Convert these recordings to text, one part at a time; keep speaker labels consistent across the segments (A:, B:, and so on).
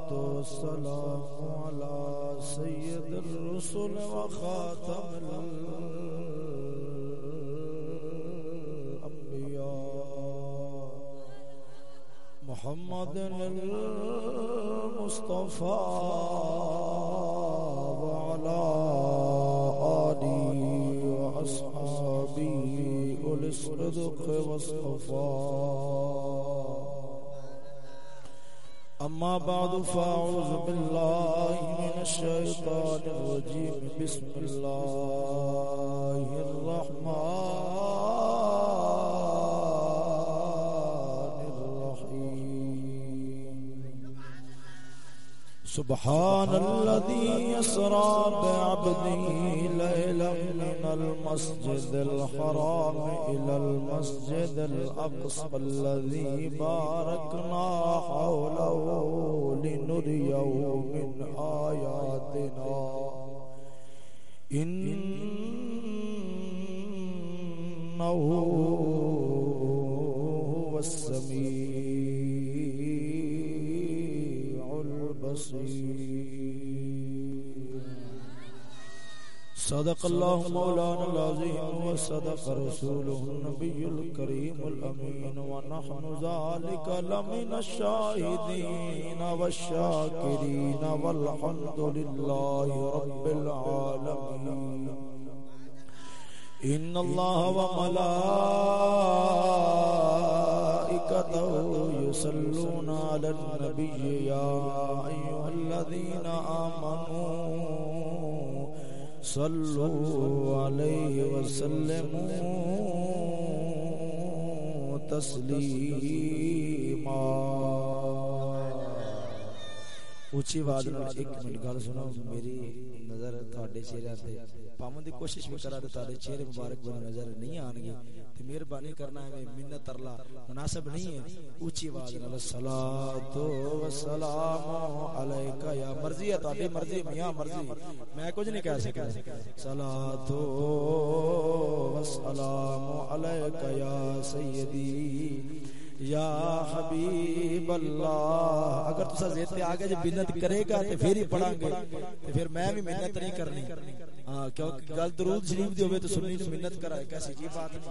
A: الصلاة والسلام على سيد الرسل وخاتم الأنبياء. محمد المصطفى وعلى آله وأصحابه الصدق والصفاء. أما بعد فأعوذ بالله من الشيطان الرجيم. بسم الله. سبحان الذي يسرى بعبده ليلا من المسجد الحرام إلى المسجد الأقصى الذي باركنا حوله لنريه من آياتنا. إنه البصير صدق الله مولانا العظيم وصدق رسوله النبي الكريم الأمين. ونحن ذلك لمن الشاهدين والشاكرين. والحمد لله رب العالمين. إن الله وملائكته يصلون على النبي يا أيها الذين آمنوا صلوا عليه وسلموا تسليما. اونچی آواز نال ایک منٹ گل سنو میری نظر تہاڈے چہرے تے پاون دی کوشش بھی کرا تے تہاڈے چہرے مبارک بن نظر نہیں آن گے تے مہربانی کرنا ہے منت ترلا مناسب نہیں ہے۔ اونچی آواز نال صلوات و سلام علیک یا مرضی ہے تہاڈی مرضی میاں مرضی۔ میں کچھ نہیں کہہ سکتا صلوات و سلام علیک یا سیدی یا حبیب اللہ، اگر تسا زید پہ آگے جو منت کرے گا تے پھر ہی پڑھاں گے، تے پھر میں بھی منت نہیں کرنی۔ ہاں کیونکہ گل درود شریف دی ہوے تو سنی نو منت کرائے کیسی جی بات نہیں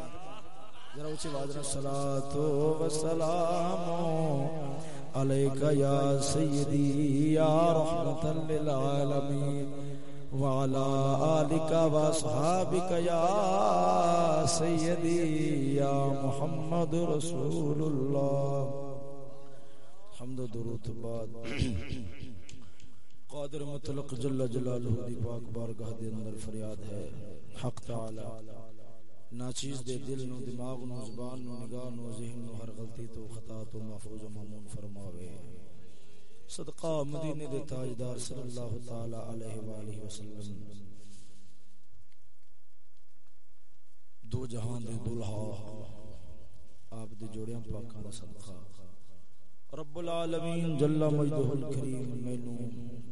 A: ذرا اونچی آواز نال صلوات و سلام علیک یا سیدی، یا رحمت للعالمین۔ وعلى آلك وصحابك يا سيدي يا محمد رسول الله. حمد و درود بعد. قادر مطلق جل جلالہ دی پاک بارگاہ دے اندر فریاد ہے. حق تعالی. ناچیز دے دل نو، دماغ نو، زبان نو، نگاہ نو، ذہن نو، ہر غلطی تو خطا تو محفوظ و مامون فرماوے. صدقہ مدینے دے تاجدار صلی اللہ تعالی علیہ وآلہ وسلم۔ دو جہان دے دلہا، آپ دے جوڑیاں پاکاں دا صدقہ۔ رب العالمین جل مجدہ الکریم مینوں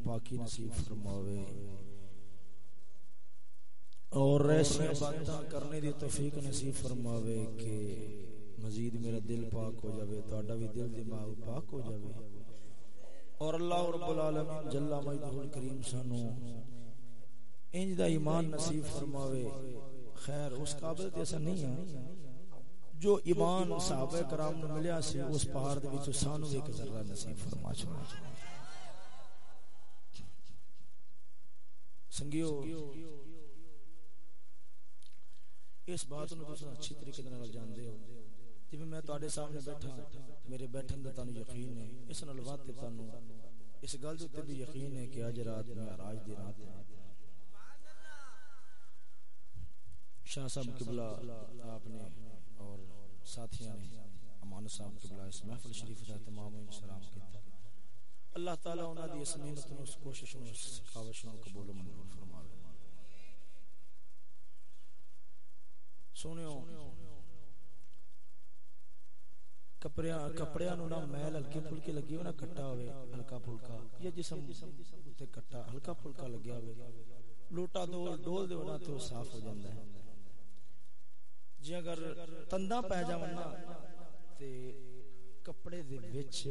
A: پاکی نصیب فرماوے۔ اور ایسی باتاں کرنے دی توفیق نصیب فرماوے کہ مزید میرا دل پاک ہو جاوے، تہاڈا بھی دل دماغ پاک ہو جاوے۔ اور اللہ رب العالمین جل مجدہ الکریم سانو انج دا ایمان نصیب فرماوے۔ خیر، اس قابل تے ایسا نہیں ہے۔ جو ایمان صحابہ کرام نو ملیا سی، اس پہاڑ دے وچ سانو ایک ذرہ نصیب فرما چھوڑا۔ سنگیو، اس بات نو تساں اچھی طریقے نال جاندے ہو۔ جی میں تواڈے سامنے بیٹھا۔ ہوں میرے بیٹھن دا تانوں یقین ہے، اس نال وات تانوں، اس گل دے بھی یقین ہے کہ اج رات معراج دی رات ہے شاہ صاحب قبلہ آپ نے اور ساتھیاں نے امان صاحب قبلہ اس محفل شریف دا تمام و سلام کیتا۔ اللہ تعالی انہاں دی اس محنت نو اس کوشش نو اس کاوش نو قبول و منظور فرماوے۔ سونیو کپڑیاں کپڑیاں نو نہ میل ہلکی پھلکی لگی ہو نہ کٹا ہوے ہلکا پھلکا یا جسم تے کٹا ہلکا پھلکا لگیا ہوے لوٹا ڈول دے صاف ہو ہے اگر تندا پے جاون نا تے کپڑے دے وچ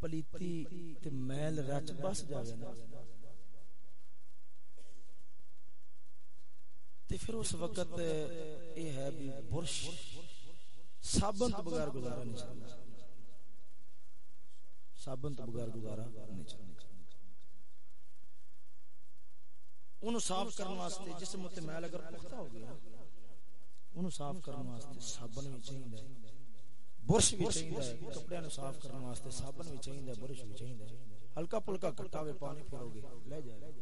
A: پلیتی تے میل رچ بس جاوے نا تے پھر اس وقت یہ ہے بھی برش صابن تو بغیر گزارا نہیں چلتا صابن تو بغیر گزارا نہیں چلتا انہوں صاف کرنے واسطے جسم تے میل اگر پختہ ہو گیا انہوں صاف کرنے واسطے صابن بھی چاہیے برش بھی چاہیے کپڑے نو صاف کرنے واسطے صابن بھی چاہیے برش بھی چاہیے ہلکا پھلکا کٹا ہوئے پانی پھرو گے لے جائے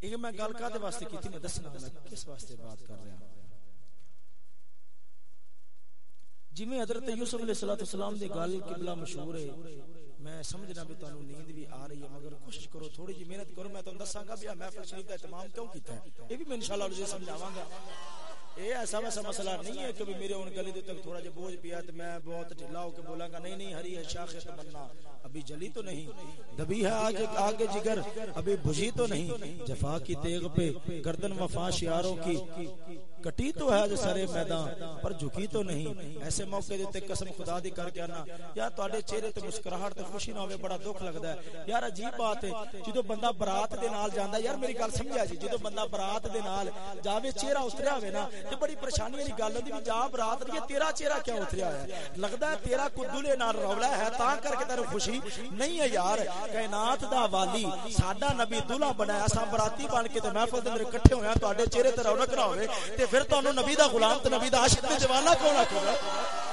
A: ایک میں گل کا دے واسطے کی میں دسنا میں کس واسطے بات کر رہا ہوں جی میں حضرت یوسف علیہ الصلوۃ والسلام دی گل قبلہ مشہور ہے، میں سمجھنا بھی تانوں نیند بھی آ رہی ہے، مگر کوشش کرو، تھوڑی جی محنت کرو، میں تانوں دساں گا بھی محفل شریف دا اہتمام کیوں کیتا ہے؟ یہ بھی میں انشاءاللہ تجھے سمجھاواں گا۔ یہ ایسا ویسا مسئلہ نہیں ہے کہ میرے ان گلے دے تک تھوڑا جا بوجھ پیا تے میں بہت ڈھیلا ہو کے بولاں گا، نہیں نہیں، ہری ہے، شاخ تمنا ابھی جلی تو نہیں، دبی ہے آگے آگے جگر، ابھی بجھی تو نہیں۔ جفا کی تیغ پہ گردن وفا شیاروں کی۔ کٹی تو ہے جو سارے میدان، پر جھکی تو نہیں۔ ایسے موقع دیتے قسم خدا دی کر کے آنا۔ یا تواڈے چہرے تے مسکراہٹ تے خوشی نہ ہوے بڑا دکھ لگدا ہے۔ یار عجیب بات ہے، جدوں بندہ برات دے نال جاندا یار میری گل سمجھا جی جدوں بندہ برات دے نال جاوے، چہرہ اتریا ہوے نا، تے بڑی پریشانی والی گل ہوندی بھی جا برات دی تیرا چہرہ کیوں اتریا ہے لگدا ہے تیرا کدلے نال رولا ہے تاں کر کے تینوں خوشی خوشی نہیں ہے یار، کائنات دا والی، ساڈا نبی دلہا بنایا سا براتی بن کے تے محفل دے اندر اکٹھے ہویا تواڈے چہرے تے رونق نہ ہوے تے پھر تانوں نبی دا غلام تے نبی دا عاشق تے دیوانہ کون آکھے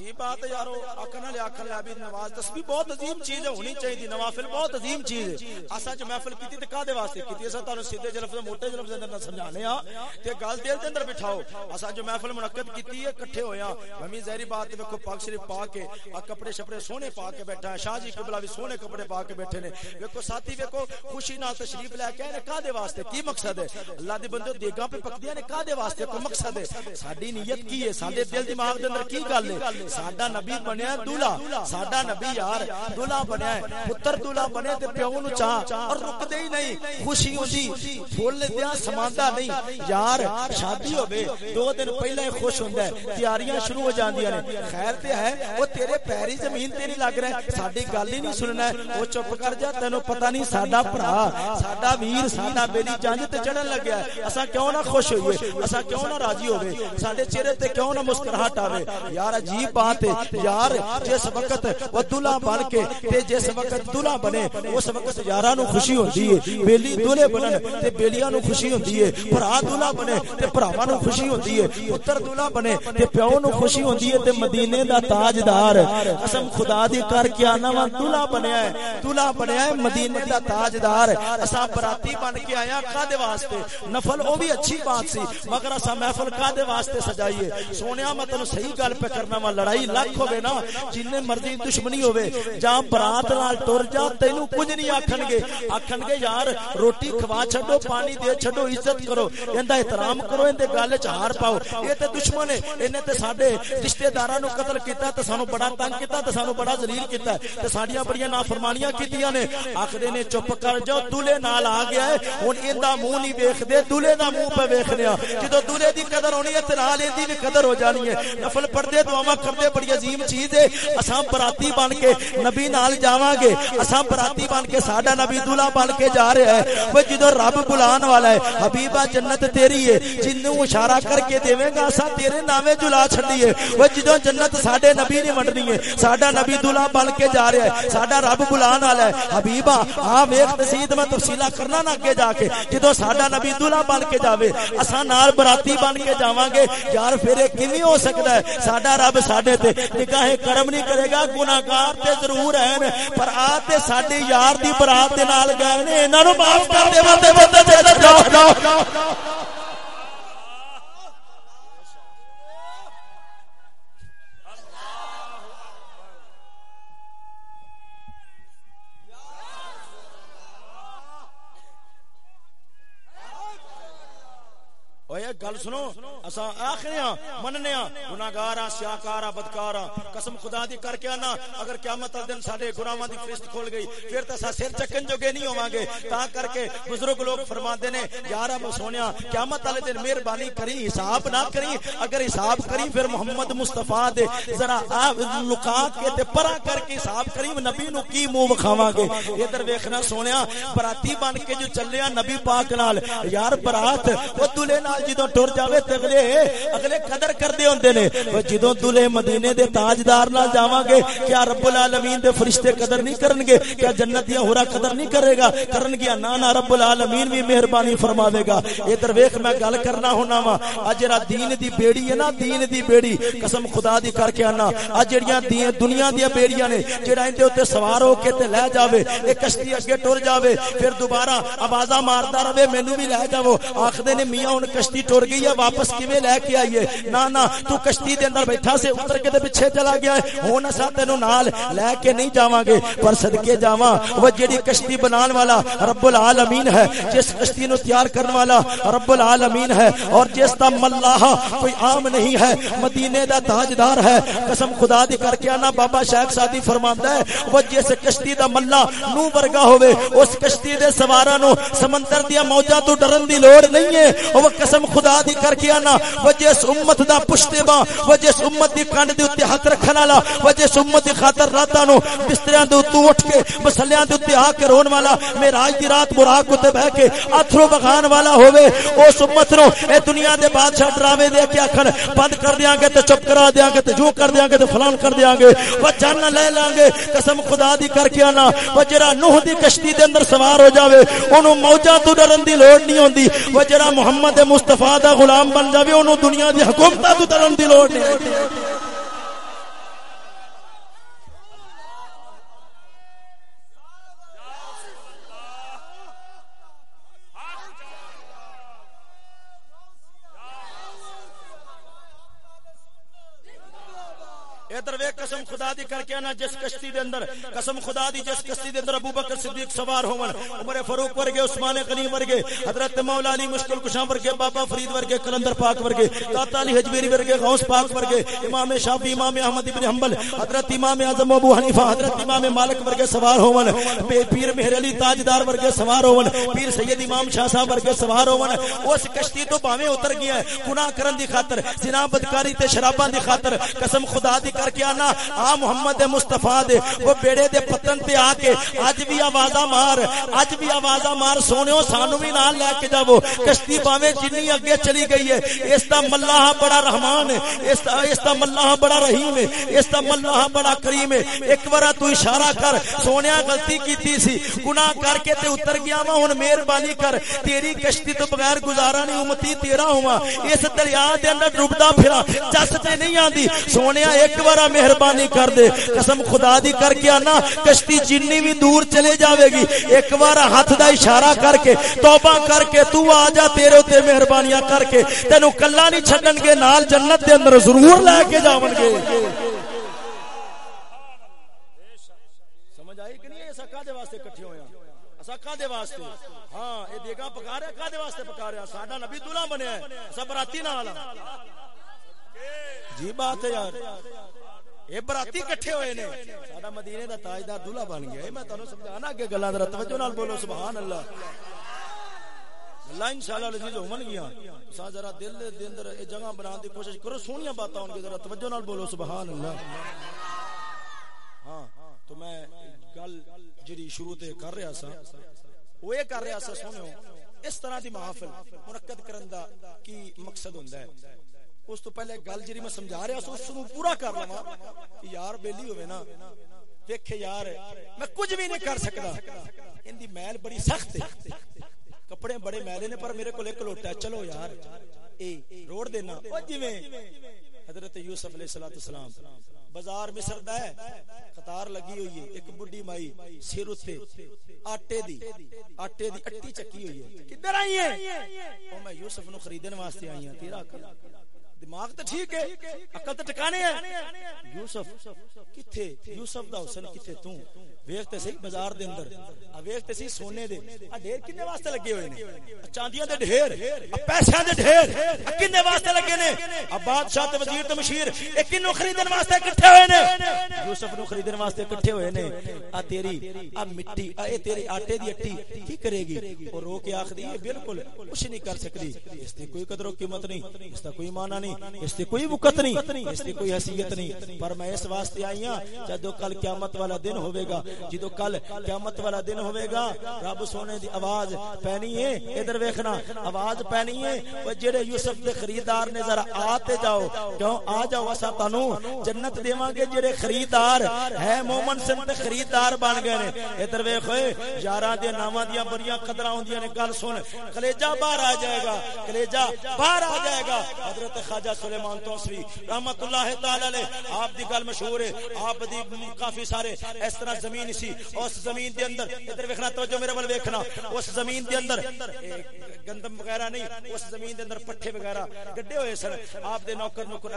A: عجیب بات ہے یارو آکھن والے آکھن لے ابھی نماز، تسبیح بہت عظیم چیز ہے، ہونی چاہیے، نوافل بہت عظیم چیز ہے۔ اساں جو محفل کیتی تے کادے واسطے کیتی؟ اساں تانوں سیدھے جلف دے، موٹے جلف دے اندر سمجھانے ہاں تے گل دل دے اندر بٹھاؤ۔ اساں جو محفل منعقد کیتی ہے اکٹھے ہویا ہمیں ظاہری بات ویکھو، پاک شریف پا کے، آ کپڑے شپڑے سونے پا کے بیٹھا ہے۔ شاہ جی قبلہ بھی سونے کپڑے پا کے بیٹھے نے۔ ویکھو ساتھی، ویکھو، خوشی نال تشریف لے کے نے کادے واسطے؟ کی مقصد ہے؟ اللہ دے بندے دیگاں پہ پکدیاں نے کادے واسطے؟ کوئی مقصد ہے؟ ساڈی نیت کی ہے؟ ساڈے دل دماغ دے اندر کی گل ہے؟ ساڈا نبی بنیا دولہا ساڈا نبی یار دولہا بنیا ہے پتر دولہا بنے تے پیو نو چاہ اور رک دے ہی نہیں خوشی ہوندی پھول دیا سماندا نہیں یار شادی ہوے دو دن پہلے خوش ہوندا ہے تیاریاں شروع ہو جاندیاں نے خیر تے ہے او تیرے پیری زمین تے نہیں لگ رہا ہے ساڈی گل ہی نہیں سننا ہے او چپ کر جا تینو پتہ نہیں ساڈا بھرا ساڈا ویر ساڈا بیلی جنج تے چڑھن لگیا ہے اساں کیوں نہ خوش ہوئیے اساں کیوں نہ راضی ہوے ساڈے چہرے تے کیوں نہ مسکراہٹ آوے یار عجیب بات ہے یار، جس وقت وہ دلہا بن کے تے جس وقت دلہا بنے، اس وقت یاراں نو خوشی ہوندی ہے بیلی دلہے بنن تے بیلیاں نو خوشی ہوندی ہے بھرا دلہا بنے تے بھراواں نو خوشی ہوندی ہے پتر دلہا بنے تے پیو نو خوشی ہوندی ہے تے مدینے دا تاجدار۔ قسم خدا دی کر کے آنا وا دلہا بنیا ہے دلہا بنیا ہے مدینے دا تاجدار۔ اساں براتی بن کے آیا کادے واسطے؟ نفل، او بھی اچھی بات سی، مگر اساں محفل کادے واسطے سجائیے۔ سونیا، میں تینو صحیح گل پہ کرنا وا لڑا لڑائی لاکھ ہوے نا جن مرضی دشمنی ہوے جا برات نال ٹر جا تینو کچھ نہیں آکھن گے۔ آکھن گے، یار، روٹی کھوا چھڈو، پانی دے چھڈو، عزت کرو۔ ایندا احترام کرو ایندے گل چ ہار پاؤ۔ اے تے دشمن ہے اینے تے ساڈے رشتہ داراں نو قتل کیتا تے سانو بڑا تنگ کیتا تے سانو بڑا ذلیل کیتا تے ساڈیاں بڑیاں نافرمانیاں کیتیاں نے۔ آکھدے نے، چپ کر جاؤ دولے نال آ گیا ہے۔ ہن ایندا منہ نہیں ویکھدے دولے دا منہ پہ ویکھنے آ۔ جدوں دولے دی قدر ہونی ہے، تے نال ایندی بھی قدر ہو جانی ہے۔ نفل پڑھ پڑھدے دعاواں کردے بڑی عظیم چیز ہے۔ اساں براتی بن کے نبی نال جاواں گے اساں براتی بن کے ساڈا نبی دلہا بن کے جا رہا ہے۔ وہ جدو رب بلان والا ہے حبیبا جنت تیری ہے جنوں اشارہ کر کے دیویں گا اساں تیرے نامے جلا چھڈیے وہ جدو جنت ساڈے نبی نے ونڈنی ہے ساڈا نبی دلہا بن کے جا رہا ہے ساڈا رب بلان والا ہے حبیبا ہاں ویکھ تسید میں تفصیلا کرنا نہ اگے جا کے جدو ساڈا نبی دلہا بن کے جاوے اساں نال براتی بن کے جاواں گے یار پھر کیویں ہو سکدا ہے ساڈا رب ساڈا ساڈے تے نگاہ کرم نہیں کرے گا، گناہگار تے ضرور ہیں۔ پر آ تے ساڈے یار دی برات دے نال گئے نے، انہاں نو معاف کر دے ودے جنت تے جاؤ گل سنو اسا آخنے ہاں مننے ہاں گناہگار ہاں سیاکار ہاں بدکار ہاں قسم خدا دی کر کے آنا، اگر قیامت دن ساڈے گناہاں دی فہرست کھول گئی، پھر تے اسا سر چکن جوگے نہیں ہوواں گے تا کر کے بزرگ لوگ فرماندے نے یار اب سونیا، قیامت والے دن مہربانی کری، حساب نہ کری، اگر حساب کری، پھر محمد مصطفی دے ذرا لکا کے تے پرا کر کے حساب کری، نبی نو کی منہ وکھاواں گے ادھر ویکھنا سونیا براتی بن کے جو چلیا نبی پاک نال، یار برات او دلے نال جدوں ٹر جاوے تے اگلے اگلے قدر کردے ہوندے نے۔ او جدوں دلے مدینے دے تاجدار نال جاواں گے، کیا رب العالمین دے فرشتے قدر نہیں کرن گے؟ کیا جنت دی ہورا قدر نہیں کرے گا؟ کرن گیا نا نا رب العالمین بھی مہربانی فرماوے گا۔ ادھر ویکھ میں گل کرنا ہونا وا اج اجرا دین دی بیڑی ہے نا، دین دی بیڑی، قسم خدا دی کر کے انا ا جڑیاں دنیا دی بیڑیاں نے، جڑا اندے اوتے سوار ہو کے تے لے جاوے اے کشتی اگے ٹر جاوے، پھر دوبارہ آوازاں ماردا رہے، مینوں بھی لے جاؤ آکھدے نے میاں ہن کشتی ٹر گئی ہے، واپس کیویں لے کے آئیے نا نا تو کشتی دے اندر بیٹھا سے اتر کے تے پیچھے چلا گیا ہے۔ ہن اسا تینو نال لے کے نہیں جاواں گے پر صدکے جاواں۔ وہ جڑی کشتی بنان والا رب العالمین ہے، جس کشتی نو تیار کرنے والا رب العالمین ہے، اور جس دا ملاح کوئی عام نہیں ہے، مدینے دا تاجدار ہے۔ قسم خدا دی کر کے انا بابا شیخ سادی فرماندا ہے، وہ جس کشتی دا ملا نو ورگا ہوے اس کشتی دے سواراں نو سمندر دی موجاں تو ڈرن دی لوڑ نہیں ہے۔ وہ قسم خدا خدا دی کر کے انا وہ جس امت دا پشتے با وہ جس امت دی کنڈ دے اوتے ہاتھ رکھن والا وہ جس امت دی خاطر راتاں نو بستریاں دے اوتے اٹھ کے، مسلیاں دے اوتے آ کے رون والا، معراج دی رات براق تے بیٹھ کے اتھرو بغان والا ہوے اس امت نو اے دنیا دے بادشاہ ڈراوے دے کے اکھن بند کر دیاں گے تے چپ کرا دیاں گے تے جو کر دیاں گے تے فلان کر دیاں گے۔ وہ جان لے لیں گے۔ قسم خدا دی کر کے انا وہ جڑا نوح دی کشتی دے اندر سوار ہو جاوے اونوں موجاں تو ڈرن دی لوڑ نہیں ہوندی۔ وہ جڑا محمد مصطفی مصطفیٰ دا غلام بن جاوے انہوں دنیا دی حکومتہ تو ڈرن دی لوڑ نہیں۔ ادھر وے قسم خدا دی کر کے انا جس کشتی دے اندر۔ قسم خدا دی جس کشتی دے اندر ابو بکر صدیق سوار ہون عمر فاروق ورگے، عثمان غنی ورگے، حضرت مولا علی مشکل کشاں ورگے، بابا فرید ورگے، کلندر پاک ورگے، داتا علی حجویری ورگے، غوث پاک ورگے، امام شافعی، امام احمد ابن حنبل، حضرت امام اعظم ابو حنیفہ، حضرت امام مالک ورگے سوار ہون پیر مہر علی تاجدار ورگے سوار ہون پیر سید امام شاہ صاحب ورگے سوار ہون اس کشتی تو باویں اتر گیا ہے۔ گناہ کرن دی خاطر، زنا بدکاری تے شراباں دی خاطر، قسم خدا دی کر کے آنا آ محمد مصطفی دے وہ بیڑے دے پتن تے آ کے اج بھی آوازاں مار اج بھی آوازاں مار سونےو سانو بھی نال لے کے جاؤ کشتی باویں جنی اگے چلی گئی ہے اس دا ملاح بڑا رحمان ہے اس دا اس دا ملاح بڑا رحیم ہے اس دا ملاح بڑا کریم ہے ایک بار تو اشارہ کر سونیا غلطی کیتی سی گناہ کر کے تے اتر گیا وا ہن مہربانی کر تیری کشتی تو بغیر گزارا نہیں امتی تیرا ہوا اس دریا دے اندر ڈوبدا پھرا جس تے نہیں آندی سونیا ایک بار مہربانی کر دے۔ قسم خدا دی کر کے آنا، کشتی جنی بھی دور چلے جاوے گی ایک بار ہاتھ دا اشارہ کر کے، توبہ کر کے، تو آ جا تیرے تے مہربانیاں کر کے۔ تینو کلا نہیں چھڈن گے، نال جنت دے اندر ضرور لے کے جاون گے۔ سمجھ آئی کہ نہیں؟ ایسا کادے واسطے اکٹھے ہویا ہاں؟ اسا کادے واسطے؟ ہاں اے دیگا پکا رہا کادے واسطے پکا رہا ساڈا نبی دلہا بنیا ہے، سب راتی نال۔ جی بات ہے یار۔ یہ براتی کٹھے ہوئے نے۔ ساڈا مدینے دا تاجدار دلہا بن گیا۔ میں تانوں سمجھانا اگے گلاں ذرا توجہ نال بولو سبحان اللہ اللہ انشاءاللہ ہومن گیا سا ذرا دل دے اندر اے جگہ بنان دی کوشش کرو، سونیاں باتاں ہون ذرا توجہ نال بولو سبحان اللہ ہاں تو میں گل جڑی شروع تے کر رہا سا وہ یہ کر رہا سا سونیو اس طرح دی محافل منعقد کرن دا کی مقصد ہوندا ہے؟ اس تو پہلے گل جی میں سمجھا رہا سو اس پورا کر لوا یار بیلی ہوئے نا دیکھے یار، میں کچھ بھی نہیں کر سکتا ان دی میل بڑی سخت ہے۔ کپڑے بڑے میلے نے، پر میرے کو ایک لوٹا ہے۔ چلو یار، اے روڑ دینا او جویں حضرت یوسف علیہ الصلوۃ والسلام، بازار مصر دا ہے، قطار لگی ہوئی ہے۔ ایک بڈھی مائی سر اتے، آٹے دی آٹے دی اٹی چکی ہوئی ہے۔ کدھر آئی ہے او میں یوسف نو خریدن واسطے آئی ہوں تیرا کل دماغ تو ٹھیک ہے، عقل تو ٹکانے ہے یوسف، کتھے؟ یوسف دا حسن، کتھے تو؟ ویکھتے سی بازار دے اندر۔ ا ویکھتے سی سونے دے۔ ا ڈھیر کنے واسطے لگے ہوئے نے؟ چاندیاں دے ڈھیر پیسے دے ڈھیر۔ کنے واسطے لگے نے؟ ا بادشاہ تے وزیر تے مشیر اے کینو خریدن واسطے اکٹھے ہوئے نے؟ یوسف نو خریدن واسطے اکٹھے ہوئے نے؟ ا تیری ا مٹی اے تیری آٹے دی اٹی کی کرے گی؟ او رو کے آکھ دی بالکل، کچھ نہیں کر سکدی۔ اس دی کوئی قدر و قیمت نہیں، اس دا کوئی معنی نہیں۔ نہیں، اس دی کوئی وقت نہیں، اس دی کوئی حیثیت نہیں۔ پر میں اس واسطے آئی ہوں جدو کل قیامت والا دن ہوے گا جدو کل قیامت والا دن ہوے گا رب سونے دی آواز پینی ہے، ادھر ویکھنا، آواز پینی ہے او جڑے یوسف دے خریدار نے ذرا آتے جاؤ، کیوں؟ آ جاؤ، اسا تانوں جنت دیواں گے، جڑے خریدار ہے، مومن سن تے خریدار بن گئے نے۔ ادھر ویکھ یاراں دے ناماں دیاں بڑیاں قدراں ہوندیاں نے، گل سن۔ کلیجہ باہر آ جائے گا، کلیجہ باہر آ جائے گا۔ حضرت خالد خواجہ سلیمان توسری رحمت اللہ تعالی علیہ، آپ دی گل مشہور ہے، آپ دی کافی سارے، اس طرح زمین سی، اس زمین دے اندر، ادھر ویکھنا، توجہ میرے ول ویکھنا، اس زمین دے اندر گندم وغیرہ نہیں، اس زمین دے اندر پٹھے وغیرہ گڈے ہوئے سن، آپ دے نوکر نوکر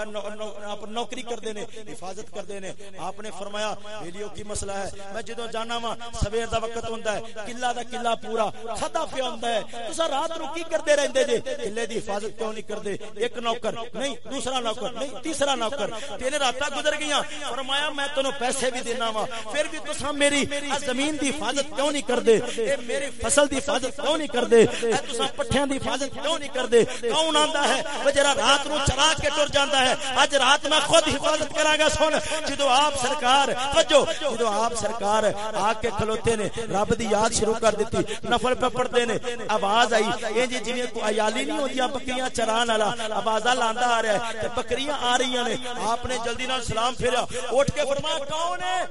A: آپ نوکری کردے نے، حفاظت کردے نے، آپ نے فرمایا ویلیو کی مسئلہ ہے، میں جدوں جانا وا سویر دا وقت ہوندا ہے، قلعہ دا قلعہ پورا کھدا پیا ہوندا ہے تسا رات نو کی کردے رہندے جے؟ قلعے دی حفاظت کیوں نہیں کردے ایک نوکر نہیں، دوسرا نوکر، نہیں، تیسرا نوکر۔ تین راتاں گزر گئیاں۔ فرمایا، میں تینو پیسے بھی دینا وا، پھر بھی تسا میری زمین دی حفاظت کیوں نہیں کردے؟ اے میری فصل دی حفاظت کیوں نہیں کردے؟ اے تسا پٹھیاں دی حفاظت کیوں نہیں کردے؟ کون آندا ہے؟ وہ جڑا رات نو چرا کے ٹر جاندا ہے، اج رات میں خود حفاظت کراں گا، سن۔ جدو آپ سرکار وجو جدو آپ سرکار آ کے کھلوتے نے، رب دی یاد شروع کر دیتی، نفل پہ پڑھتے نے، آواز آئی۔ اے جی جویں کو عیالی نہیں ہوندیاں بکریاں چران والا، آواز لاندا آ رہا ہے تے بکریاں آ رہی نے۔ آپ نے جلدی نال سلام پھیرا۔ اٹھ کے فرمایا، کون ہے؟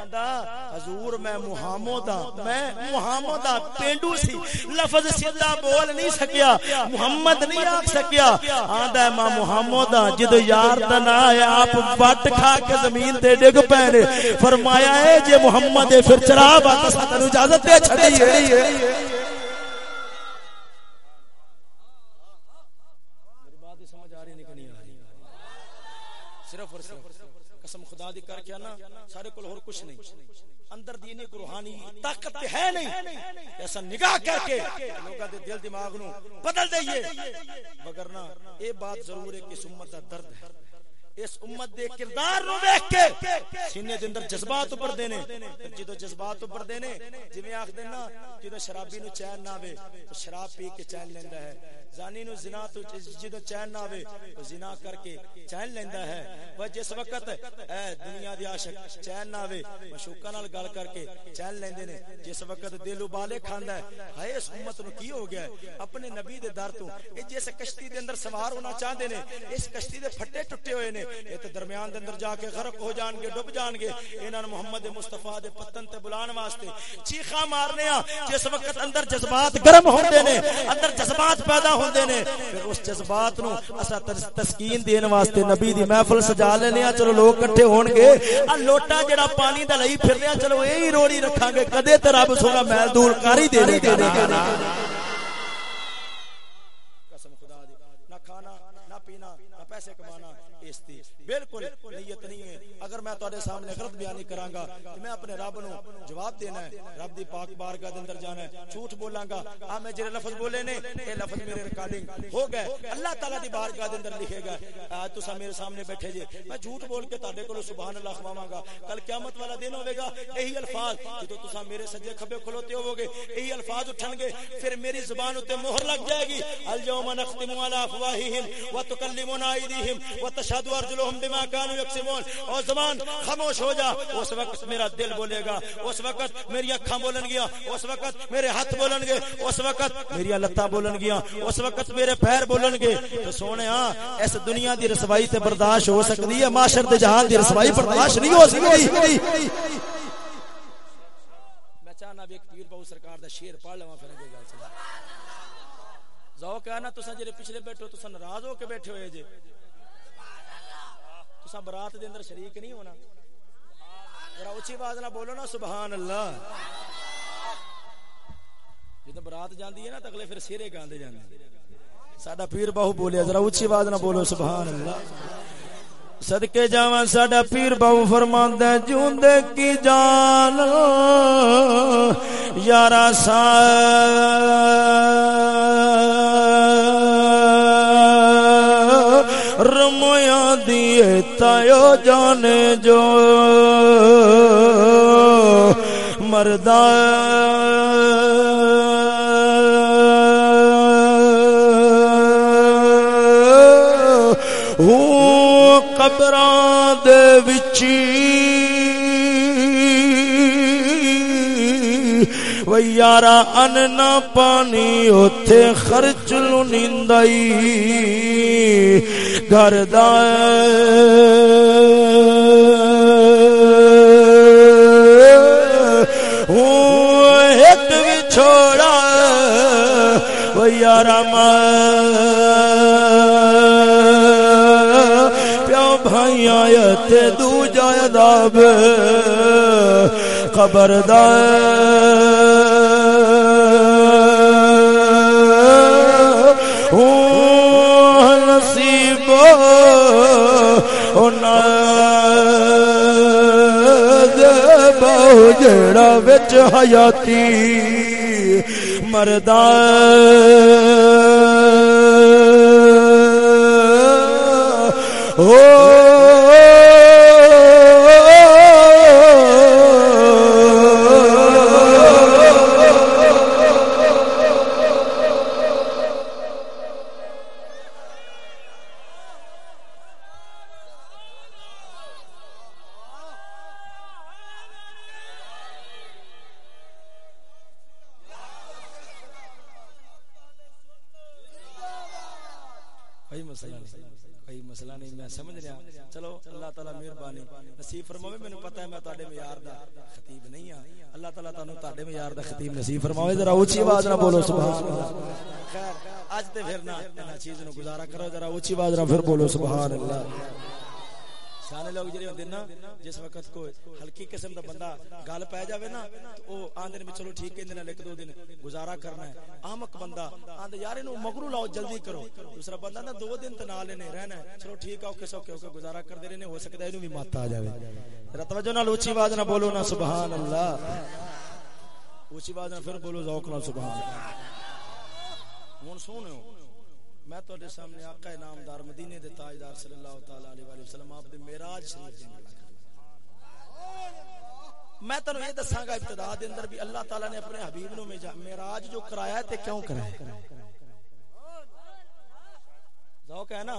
A: آندا، حضور میں محمد ہاں۔ میں محمد ہاں پینڈو سی۔ لفظ سیدھا بول نہیں سکیا۔ محمد نہیں آکھ سکیا۔ آندا میں محمد ہاں۔ جدو یار دا نا ہے آپ وٹ کھا کے زمین تے ڈگ پے نے۔ فرمایا، اے جے محمد پھر چرا بات ساتھ اجازت دے چھڑی ہے دی کر کے نا سارے کول اور کچھ نہیں۔ اندر دی نے روحانی طاقت ہے نہیں۔ ایسا نگاہ کر کے لوگاں دے دل دماغ نو بدل دئیے۔ مگر نا، اے بات ضرور ہے کہ امت دا درد ہے۔ اس امت دے کردار نو دیکھ کے سینے دے اندر جذبات اوپر دینے جدو جذبات اوپر دینے جویں آکھ دینا جدو شرابی نو چین نہ آوے، تو شراب پی کے چین لیندا ہے۔ زانی نو زنا تو جدو چین نہ آوے، تو زنا کر کے چین لیندا ہے۔ وہ جس وقت اے دنیا دی عاشق چین نہ آوے مشوکاں نال گل کر کے چین لیندے نے، جس وقت دل ابالے کھاندا ہے، ہائے اس امت نو کی ہو گیا ہے؟ اپنے نبی دے در تو، اے جس کشتی دے اندر سوار ہونا چاہندے نے، اس کشتی دے پھٹے ٹٹے ہوئے نے اے تے درمیان دے اندر جا کے غرق ہو جان گے ڈوب جان گے۔ انہاں محمد مصطفی دے پتن تے بلان واسطے چیخا مارنے ہاں جس وقت اندر جذبات گرم ہوندے نے، اندر جذبات پیدا ہوندے نے، پھر اس جذبات نو اسا تسکین دین واسطے نبی دی محفل سجا لینے ہاں چلو لوگ اکٹھے ہون گے۔ ا لوٹا جڑا پانی دا لئی پھر رہا چلو یہی روڑی رکھاں گے۔ کدے تے رب سونا محل دور کر کاری دے دے گا بالکل نیت نہیں ہے۔ اگر میں تواڈے سامنے غلط بیانی کراں گا کہ میں اپنے رب نو جواب دینا ہے، رب دی پاک بارگاہ دے اندر جانا ہے، جھوٹ بولاں گا آ، میں جڑے لفظ بولے نے، اے لفظ میرے ریکارڈنگ ہو گئے۔ اللہ تعالی دی بارگاہ دے اندر لکھے گا آج تساں میرے سامنے بیٹھے جے۔ میں جھوٹ بول کے تواڈے کولو سبحان اللہ خواواں گا۔ کل قیامت والا دن ہوے گا، یہی الفاظ۔ جدوں تساں میرے سجے کھبے کھلوتے ہووگے، یہی الفاظ اٹھن گے، پھر میری زبان تے مہر لگ جائے گی۔ اليوم نختم على افواههم وتكلمنا ايديهم وتشهد ارجلہم ارجلهم بما كانوا يكسبون اور زبان خاموش ہو جا۔ اس وقت میرا دل بولے گا۔ اس وقت میری اکھاں بولن گیا۔ اس وقت میرے ہاتھ بولن گے۔ اس وقت میری لتاں بولن گیا۔ اس وقت میرے پیر بولن گے۔ تو سونے اس دنیا دی رسوائی تے برداشت ہو سکتی ہے۔ معاشر دے جہان دی رسوائی برداشت نہیں ہو سکتی۔ میں چاہنا بھی ایک پیر بہو سرکار دا شیر پڑھ لواں پھر اگے گل چلا ذوق ہے نا تساں جڑے پچھلے بیٹھو تساں ناراض ہو کے بیٹھے ہوئے جے۔ تسا برات دے اندر شریک نہیں ہونا۔ ذرا اونچی آواز نہ بولو نا سبحان اللہ جب برات جاندی ہے نا تو اگلے پھر سیرے گاندے جاندے۔ ساڈا پیر بہو بولیا، ذرا اونچی آواز نہ بولو سبحان اللہ صدقے جاواں ساڈا پیر بہو فرماندا ہے، جوندے کی جان۔ یارا سا رمیا دیے تایو جانے جو قبران دے وچی یارا ان نہ پانی اوتھے خرچ لو نیندائی گھر ایک بھی چھوڑا وہ یارا پیو بھائی آیا تے دو جائے داب خبردار ہوں نصیب بہو جڑا بچ حیاتی مردا ہو ذرا اونچی آواز نہ بولو، سبحان اللہ۔ خیر اج تے پھر نہ انہاں چیز نو گزارا کرو، ذرا اونچی آواز نہ پھر بولو، سبحان اللہ۔ سارے لوگ جڑے ہوندے نا، جس وقت کوئی ہلکی قسم دا بندہ گل پے جاوے نا او آندے نے چلو ٹھیک کہندے نے ایک دو دن گزارا کرنا ہے۔ احمق بندہ آندے یار اینو مگرو لاؤ، جلدی کرو۔ دوسرا بندہ نا دو دن تے نال نے رہنا ہے۔ چلو ٹھیک ہے، اوکے سوکے اوکے گزارا کردے رہنے، ہو سکدا ہے، اینو بھی مت آ جاوے۔ ذرا توجہ نال اونچی آواز نہ بولو نا، سبحان اللہ۔ اسی بات پھر بولو ذوق نال، سبحان ہن سنو میں تواڈے سامنے آقا نامدار مدینے دے تاجدار صلی اللہ تعالی علیہ والہ وسلم اپ دے معراج شریف دے میں تنو یہ دساں گا ابتدا دے اندر بھی اللہ تعالی نے اپنے حبیب نو معراج جو کرایا تے کیوں کرایا ذوق ہے نا؟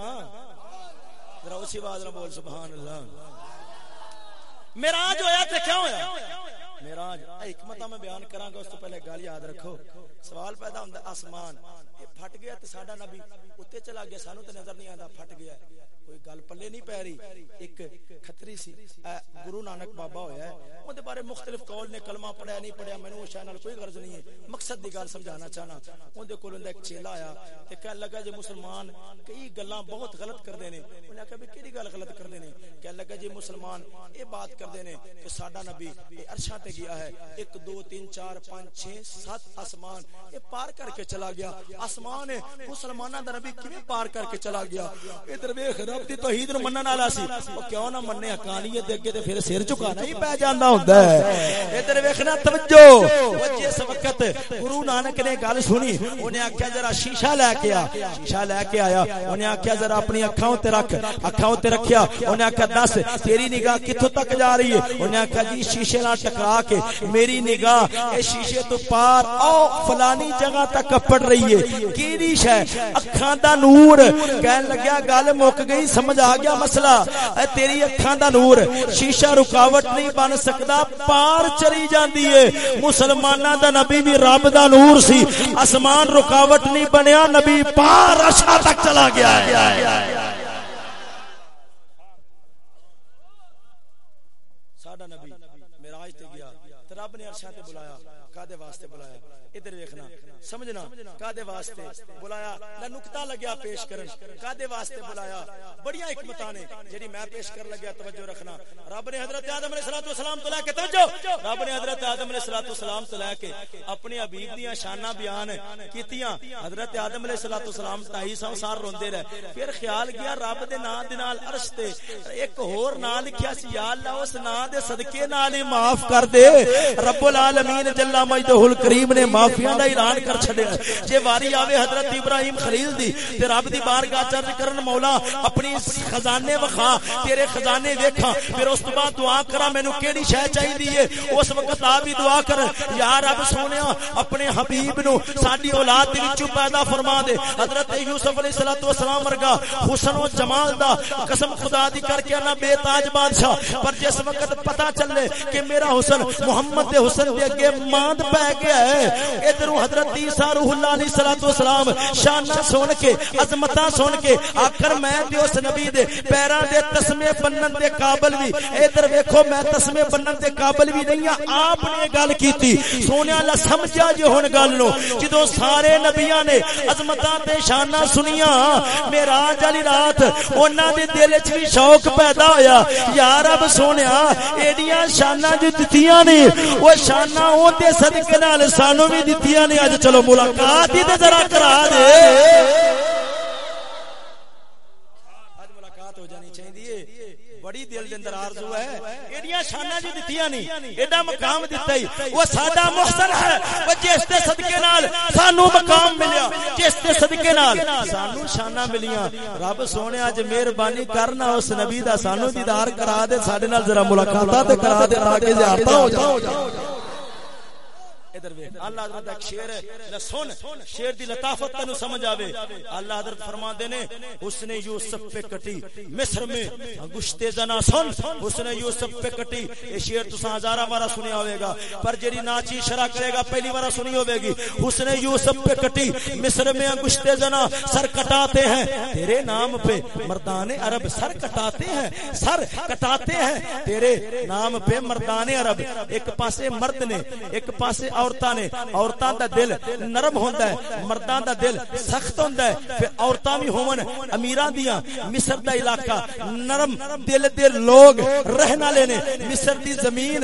A: ذرا اسی آواز نہ بول، سبحان اللہ۔ معراج ہویا تے کیوں ہویا؟ میراج حکمت میں بیان کراں گا اس تو پہلے گل یاد رکھو۔ سوال پیدا ہوندا آسمان، یہ پھٹ گیا تے ساڈا نبی اوتے چلا گیا، سانو تے نظر نہیں آندا، پھٹ گیا۔ کوئی گل پلے نہیں پی رہی، ایک کھتری سی گرو نانک بابا ہویا ہے۔ اون دے بارے مختلف قول نے کلمہ پڑھیا، نہیں پڑھیا مینوں اس نال کوئی غرض نہیں ہے۔ مقصد دی گل سمجھانا چاہنا۔ اون دے کول ایک چیلا آیا تے کہن لگا، جے مسلمان کئی گلاں بہت غلط کردے نے انہاں کہا بھی کیڑی گل غلط کردے نے؟ کہن لگا جے مسلمان اے بات کردے نے کہ ساڈا نبی اے عرشاں تے گیا ہے۔ ایک، دو، تین، چار، پانچ، چھ، سات آسمان اے پار کر کے چلا گیا۔ آسمان ہے، مسلماناں دا نبی کیویں پار کر کے چلا گیا؟ ادھر ویکھ، رب دی توحید نو منن والا سی۔ او کیوں نہ مننے؟ حقانیت دے اگے تے پھر سر جھکانا ہی پے جاندا ہوندا ہے۔ ادھر ویکھنا توجہ۔ او جس وقت گرو نانک نے گل سنی۔ اونے آکھیا، ذرا شیشہ لے کے آ۔ شیشہ لے کے آیا۔ اونے آکھیا، ذرا اپنی اکھاں تے رکھ۔ اکھاں تے رکھیا۔ اونے آکھیا، دس، تیری نگاہ کتھوں تک جا رہی ہے؟ اونے آکھیا جی شیشے نال ٹکرا کے میری نگاہ اے شیشے تو پار او فلانی جگہ تک پڑ رہی ہے۔ کیڑی شے اکھاں دا نور۔ کہن لگیا، گل مک گئی، سمجھ آ گیا مسئلہ۔ اے تیری اکھاں دا نور۔ شیشہ رکاوٹ نہیں بن سکدا، پار چلی جاندی ہے۔ مسلماناں دا نبی بھی رب دا نور سی۔ آسمان رکاوٹ نہیں بنیا، نبی پار اشا تک چلا گیا ہے۔ رب تے بلایا کادے واسطے بلایا؟ ادھر ویکھنا۔ سمجھنا، کادے واسطے بلایا نہ نقطہ لگیا پیش کرن، کادے واسطے بلایا۔ بڑیاں حکمتاں نے جڑی میں پیش کر لگیا، توجہ رکھنا۔ رب نے حضرت آدم علیہ الصلوۃ والسلام تو لے کے، توجہ! رب نے حضرت آدم علیہ الصلوۃ والسلام تو لے کے اپنے حبیب دیاں شاناں بیان کیتیاں۔ حضرت آدم علیہ الصلوۃ والسلام 250 سال روندے رہے۔ پھر خیال کیا رب دے نام دے نال عرش تے، ایک ہور نام لکھیا سی، یا اللہ اس نام دے صدقے نال ہی معاف کر دے۔ رب العالمین جل مجدہ الکریم نے معافیاں دا اعلان کر چھڈیا جے واری آوے حضرت ابراہیم خلیل دی، تے رب دی بارگاہ چرج کرن مولا، اپنی خزانے وکھا، تیرے خزانے ویکھاں پھر اس تو بعد دعا کرا مینوں کیڑی شے چاہیے ہے؟ اس وقت آپ بھی دعا کر۔ یا رب سونیا، اپنے حبیب نو ساڈی اولاد دے وچوں پیدا فرما دے۔ حضرت یوسف علیہ الصلوۃ والسلام ورگا حسن و جمال دا قسم خدا دی کر کے نہ بے تاج بادشاہ۔ پر جس وقت پتہ چلے کہ میرا حسن محمد دے حسن دے اگے ماند پہ گیا ہے، ادھر حضرت عیسی روح اللہ علیہ الصلوۃ والسلام شانہ سن کے، عظمتاں سن کے، آخر میں تے اس نبی دے پیراں دے تسمے بنن دے قابل بھی۔ ادھر ویکھو، میں تسمے بنن دے قابل بھی نہیں ہاں آپ نے گل کیتی۔ سونیا اللہ سمجھا جو ہن گل نو۔ جدوں سارے نبیاں نے عظمتاں تے شاناں سنیاں، معراج والی رات، انہاں دے دل وچ بھی شوق پیدا ہویا۔ یا رب سونیا، ایڈیاں شاناں جو دتیاں نے او شاناں او تے صدقے نال سانو بھی دتیاں نے اج چلو ملاقات ہی تے ذرا کرا دے۔ بڑی دل دے اندر آرزو ہے۔ ایڈیاں شاناں جی جو دتیاں نہیں ایڈا مقام دتا ہی وہ ساڈا محسن ہے۔ وہ جس دے صدقے نال سانو مقام ملیا۔ جس دے صدقے نال سانو شاناں ملیاں۔ رب سونے اج مہربانی کرنا اس نبی دا۔ سانو دیدار کرا دے، ساڈے نال ذرا ملاقاتاں تے کرا دے، تاکہ زیارتاں ہو جاؤ ادھر ویکھ۔ اللہ حضرت ایک شعر ہے، نہ سن، شعر دی لطافت تینو سمجھ آوے۔ اللہ حضرت فرماندے نے، اس نے یوسف پہ کٹی مصر میں۔ انگشت زنا سن، اس نے یوسف پہ کٹی۔ یہ شعر تساں ہزارہ بار سنیا ہوے گا۔ پر جڑی ناچی شرع کرے گا، پہلی بار سنی ہوے گی۔ اس نے یوسف پہ کٹی مصر میں انگشت زنا سر کٹاتے ہیں۔ تیرے نام پہ مردان عرب سر کٹاتے ہیں، سر کٹاتے ہیں۔ تیرے نام پہ مردان عرب، ایک پاسے مرد نے، ایک پاسے عورتاں نے، عورتاں دا دل نرم ہوندا ہے، مرداں دا دل سخت ہوندا ہے۔ پھر عورتاں بھی ہون، امیراں دیاں۔ مصر دا علاقہ نرم دل دے لوگ رہن والے نے۔ مصر دی زمین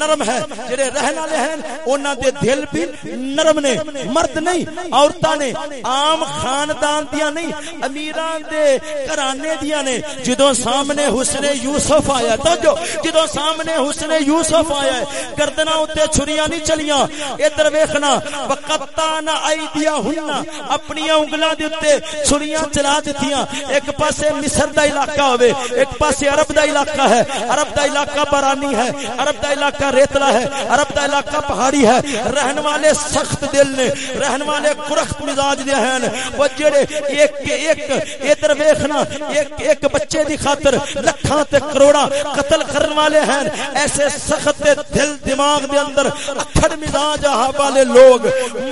A: نرم ہے، جڑے رہن والے ہیں، انہاں دے دل بھی نرم نے۔ مرد نہیں، عورتاں نے۔ عام خاندان دیاں نہیں، امیراں دے گھرانے دیاں نے۔ جدوں سامنے حسن یوسف آیا تو جو جدوں سامنے حسن یوسف آیا ہے، گردناں اوتے چھریاں نہیں چلیاں۔ ادھر ویکھنا وقتانا ایدیا ہننا اپنی انگلاں دے اوتے چھریاں چلا دتیاں۔ ایک پاسے مصر دا علاقہ ہوے ایک پاسے عرب دا علاقہ ہے۔ عرب دا علاقہ بارانی ہے، عرب دا علاقہ ریتلا ہے، عرب دا علاقہ پہاڑی ہے۔ رہن والے سخت دل نے، رہن والے کرخت مزاج دے ہیں۔ وہ جڑے ایک ایک، ادھر ویکھنا ایک ایک بچے دی خاطر لکھاں تے کروڑا قتل کرن والے ہیں۔ ایسے سخت دل دماغ دے اندر اکھڑ مزاج والے لوگ،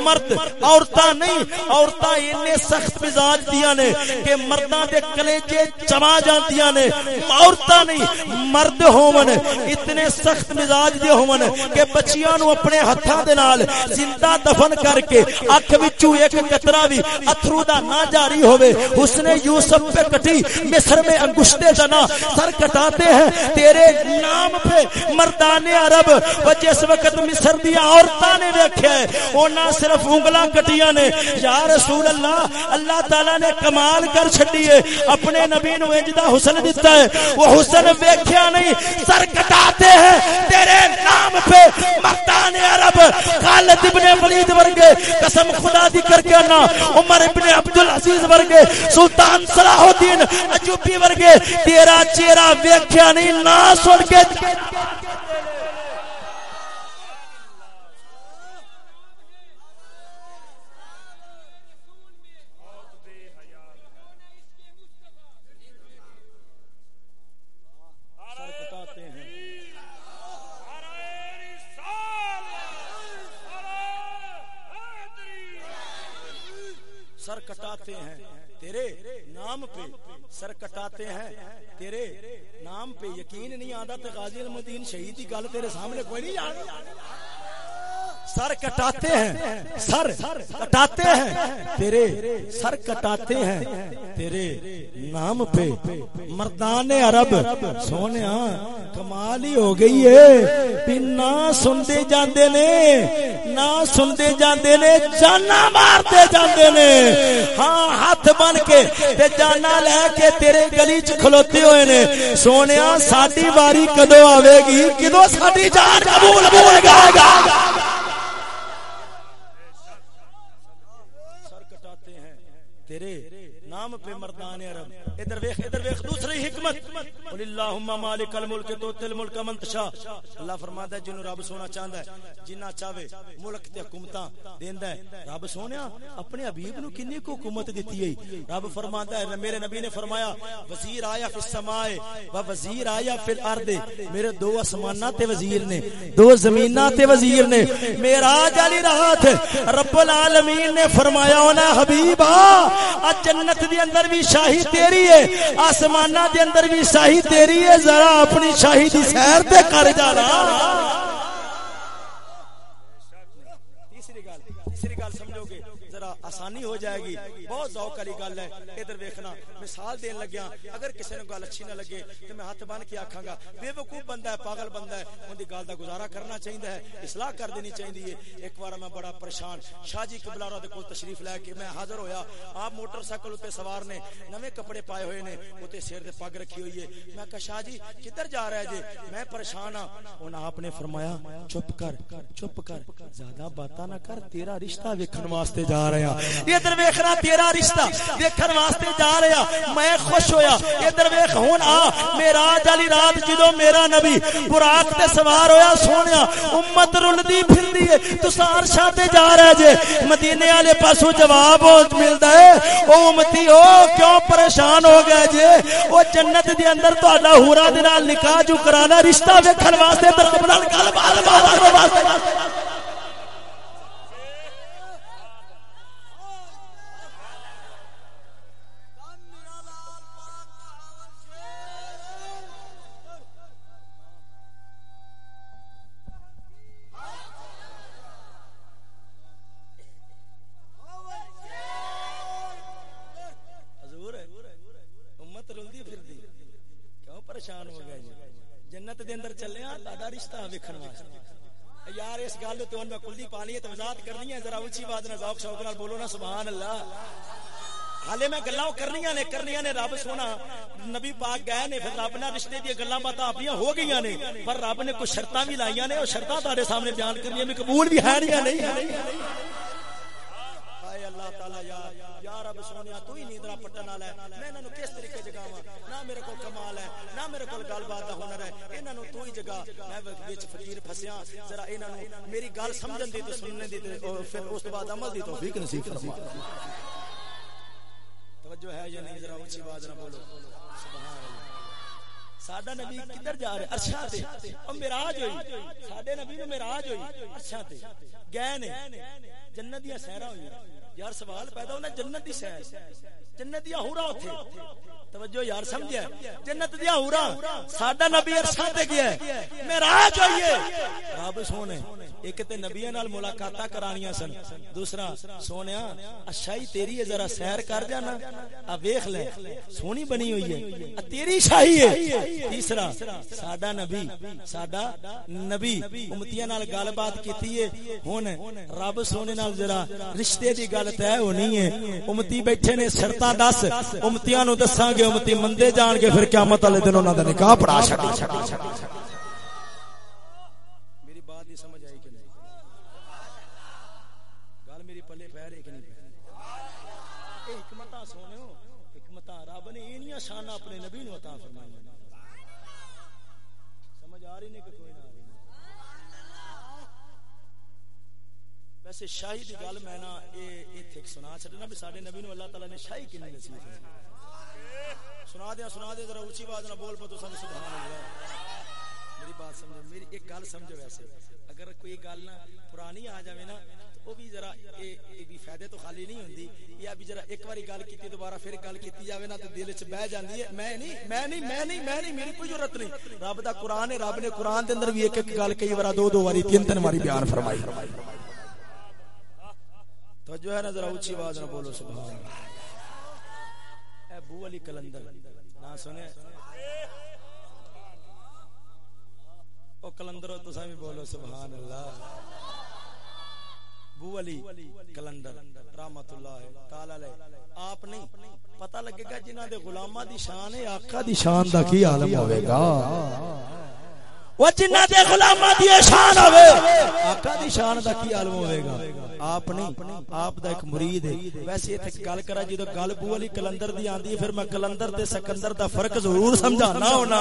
A: مرد، عورتاں نہیں، عورتاں اتنے سخت مزاج دیاں نے کہ مرداں دے کلیجے چما جاندیاں نے۔ عورتاں نہیں، مرد ہون اتنے سخت مزاج دے ہون کہ بچیاں نو اپنے ہتھاں دے نال زندہ دفن کر کے اکھ وچوں ایک قطرہ بھی اتھرو دا نہ جاری ہوے حسن یوسف پہ کٹی، مصر میں انگشتے زنا سر کٹاتے ہیں۔ تیرے نام پہ مردان عرب و جس وقت مصر دی عورتاں نے ویکھیا ہے انہاں صرف انگلاں کٹیاں نے۔ یا رسول اللہ اللہ تعالی نے کمال کر چھڈی ہے۔ اپنے نبی نو انج دا حسن دتا ہے۔ وہ حسن ویکھیا نہیں، سر کٹاتے ہیں۔ تیرے نام پہ مردان عرب، خالد ابن ولید ورگے، قسم خدا دی کر کے نا عمر ابن عبد العزیز ورگے، سلطان صلاح الدین ایوبی ورگے، تیرا چہرہ ویکھیا نہیں، نہ سن کے سر کٹاتے ہیں۔ تیرے نام پہ سر کٹاتے ہیں۔ تیرے نام پہ یقین نہیں آتا تو غازی المدین شہید کی گل تیرے سامنے کوئی نہیں آ سر کٹاتے ہیں، سر کٹاتے ہیں۔ تیرے سر کٹاتے ہیں، تیرے نام پہ۔ مردان عرب، سونے کمال ہی ہو گئی ہے۔ نہ سنتے جاندے نے، نہ سنتے جاندے نے، جانا مارتے جاندے نے۔ ہاں ہاتھ بن کے تے جانا لے کے تیرے گلی چ کھلوتے ہوئے نے۔ سونے ساری باری کدو آئے گی؟ کدو ساری جان قبول بول گائے گا؟ تیرے نام پہ مردان عرب۔ ادھر ویکھ ادھر ویکھ، دوسری حکمت۔ قل اللهم مالک الملک تو تل ملک من تشاء۔ اللہ فرماتا ہے جنوں رب سونا چاہندا ہے جنہ چاہے ملک تے حکومتاں دیندا ہے۔ رب سونیا، اپنے حبیب نو کتنی کو حکومت دتی ہے رب فرماتا ہے، میرے نبی نے فرمایا، وزیر آیا فی السماء و وزیر آیا فی الارض۔ میرے دو اسماناں تے وزیر نے، دو زمیناں تے وزیر نے۔ معراج والی رات رب العالمین نے فرمایا، اونا حبیبا جنت دی اندر بھی شاہی تیری ہے آسمانہ دے اندر بھی شاہی تیری ہے، ذرا اپنی شاہی دی سیر تے کر جانا۔ میری گل سمجھو گے؟ ذرا آسانی ہو جائے گی۔ بہت ذوق والی گل ہے۔ ادھر ویکھنا، مثال دین لگیا اگر کسی نے گل اچھی نہ لگے تو میں ہاتھ بن کے آکھاں گا، بے وقوف بندہ ہے، پاگل بندہ ہے۔ ان دی گل دا گزارا کرنا چاہیے ہے، اصلاح کر دینی چاہیے ایک بار میں بڑا پریشان، شاہ جی قبلہ دے کول تشریف لے کے میں حاضر ہویا۔ آپ موٹر سائیکل تے سوار نے نویں کپڑے پائے ہوئے نے اوتے سر تے پگ رکھی ہوئی ہے۔ میں کہا، شاہ جی کدھر جا رہا ہے جی؟ میں پریشان ہاں۔ انہاں آپ نے فرمایا، چپ کر چپ کر، زیادہ باتاں نہ کر، تیرا رشتہ رشتہ ویکھن واسطے جا رہے ہیں ادھر ویکھنا تیرا رشتہ ویکھن واسطے جا رہے ہیں میں خوش ہویا۔ ادھر ویکھ، ہن آ، معراج والی رات جدوں میرا نبی براق تے سوار ہویا، سونیا، امت رلدی پھردی ہے۔ تساں عرشاں تے جا رہے جے۔ مدینے والے پاسوں جواب ملدا ہے۔ او امتی، او کیوں پریشان ہو گئے جے؟ او جنت دے اندر تہاڈا ہورا دے نال نکاح جو کرانا، رشتہ ویکھن واسطے تے نال گل بات بات واسطے اس گل تے ہن میں کلدی پانی تو وضاحت کرنی ہے، ذرا اونچی بات نہ ذوق شوق نال بولو نا سبحان اللہ حالے میں گلاں کرنیاں نے کرنیاں نے، رب سونا، نبی پاک گئے نے، پھر رب نے رشتے دی گلاں باتاں اپیاں ہو گئیاں نے، پر رب نے کچھ شرطاں بھی لائیاں نے او شرطاں تہاڈے سامنے بیان کرنی ہے میں قبول بھی ہے نہیں؟ ہے ہائے اللہ تعالی یا یا رب سونیا، تو ہی نیندرا پٹن والا ہے۔ میں انہاں نو کس طریقے جگاواں؟ نہ میرے کول کمال ہے، نہ میرے کول گل بات دا ہنر ہے۔ انہاں نو تو ہی جگا۔ میں وچ فقیر پھسیا ذرا انہاں نو میری گل سمجھن دی تے سننے دی تے پھر اس بعد عمل دی توفیق نصیب فرما۔ توجہ ہے یا نہیں؟ ذرا اونچی آواز نہ بولو۔ سبحان اللہ۔ ساڈا نبی کدھر جا رہے عرشاں تے۔ او معراج ہوئی۔ ساڈے نبی نو معراج ہوئی۔ عرشاں تے۔ گئے نے۔ جنت دی سہرا ہوئی۔ یار سوال پیدا ہونا جنت دی سیر جنت دی ہورا اوتھے۔ توجہ یار سمجھیا جنت دیا ہورا ساڈا نبی عرشاں تے گیا ہے۔ معراج ہوئی ہے۔ رب سونے، ایک تے نبیاں نال ملاقاتاں کرانیاں سن۔ دوسرا، سونیا، اشائی تیری ہے، ذرا سیر کر جانا۔ ا ویکھ لے، سونی بنی ہوئی ہے۔ تیری شاہی ہے۔ تیسرا، ساڈا نبی ساڈا نبی امتیاں نال گل بات کیتی ہے۔ ہن رب سونے نال ذرا رشتے دی گل گل طے ہونی ہے۔ امتی بیٹھے نے، شرطاں دس۔ امتیاں نو دساں گے، امتی مندے جان گے، پھر قیامت والے دن انہاں دا نکاح پڑھا چھڈی شان اپنے نبی نو عطا فرمائی سمجھ آ رہی نہیں کہ کوئی نہ آ رہی ویسے شاہی دی گل میں نا اے ایتھے سنا چھڈنا بھی ساڈے نبی نو اللہ تعالی نے شاہی کنے نصیب فرمائی سنا دیا سنا دے ذرا اونچی آواز نہ بول پتو سن سبحان اللہ۔ میری بات سمجھو، میری ایک گل سمجھو ویسے۔ اگر کوئی گل نہ پرانی آ جاوے نا وہ بھی ذرا بھی فائدے تو خالی نہیں ہوندی۔ یا بھی ذرا ایک باری گل کیتی، دوبارہ پھر گل کیتی جاوے نا تے دل وچ بہ جاندی ہے۔ میں نہیں میں نہیں میں نہیں میں نہیں، میری کوئی ضرورت نہیں۔ رب دا قرآن ہے، رب نے قرآن دے اندر بھی ایک ایک گل کئی بار دو دو باری تین تین باری بیان فرمائی۔ توجہ ہے نا ذرا اونچی آواز نہ بولو، سبحان اللہ۔ اے بو علی کلندر، نہ سنے۔ او کلندر تو سامنے بولو، سبحان اللہ۔ بو علی کلندر، رحمت اللہ تعالی علیہ۔ آپ نہیں، پتہ لگے گا جنہ دے غلاماں دی شان ہے، آقا دی شان دا کی عالم ہوے گا۔ وہ جنہ دے غلامہ دی شان ہوے۔ آقا دی شان دا کی عالم ہوے گا؟ آپ نہیں، آپ دا ایک مرید ہے۔ ویسے ایتھے گل کرا جدوں گل بو علی کلندر دی آندی ہے، پھر میں کلندر تے سکندر دا فرق ضرور سمجھانا ہونا۔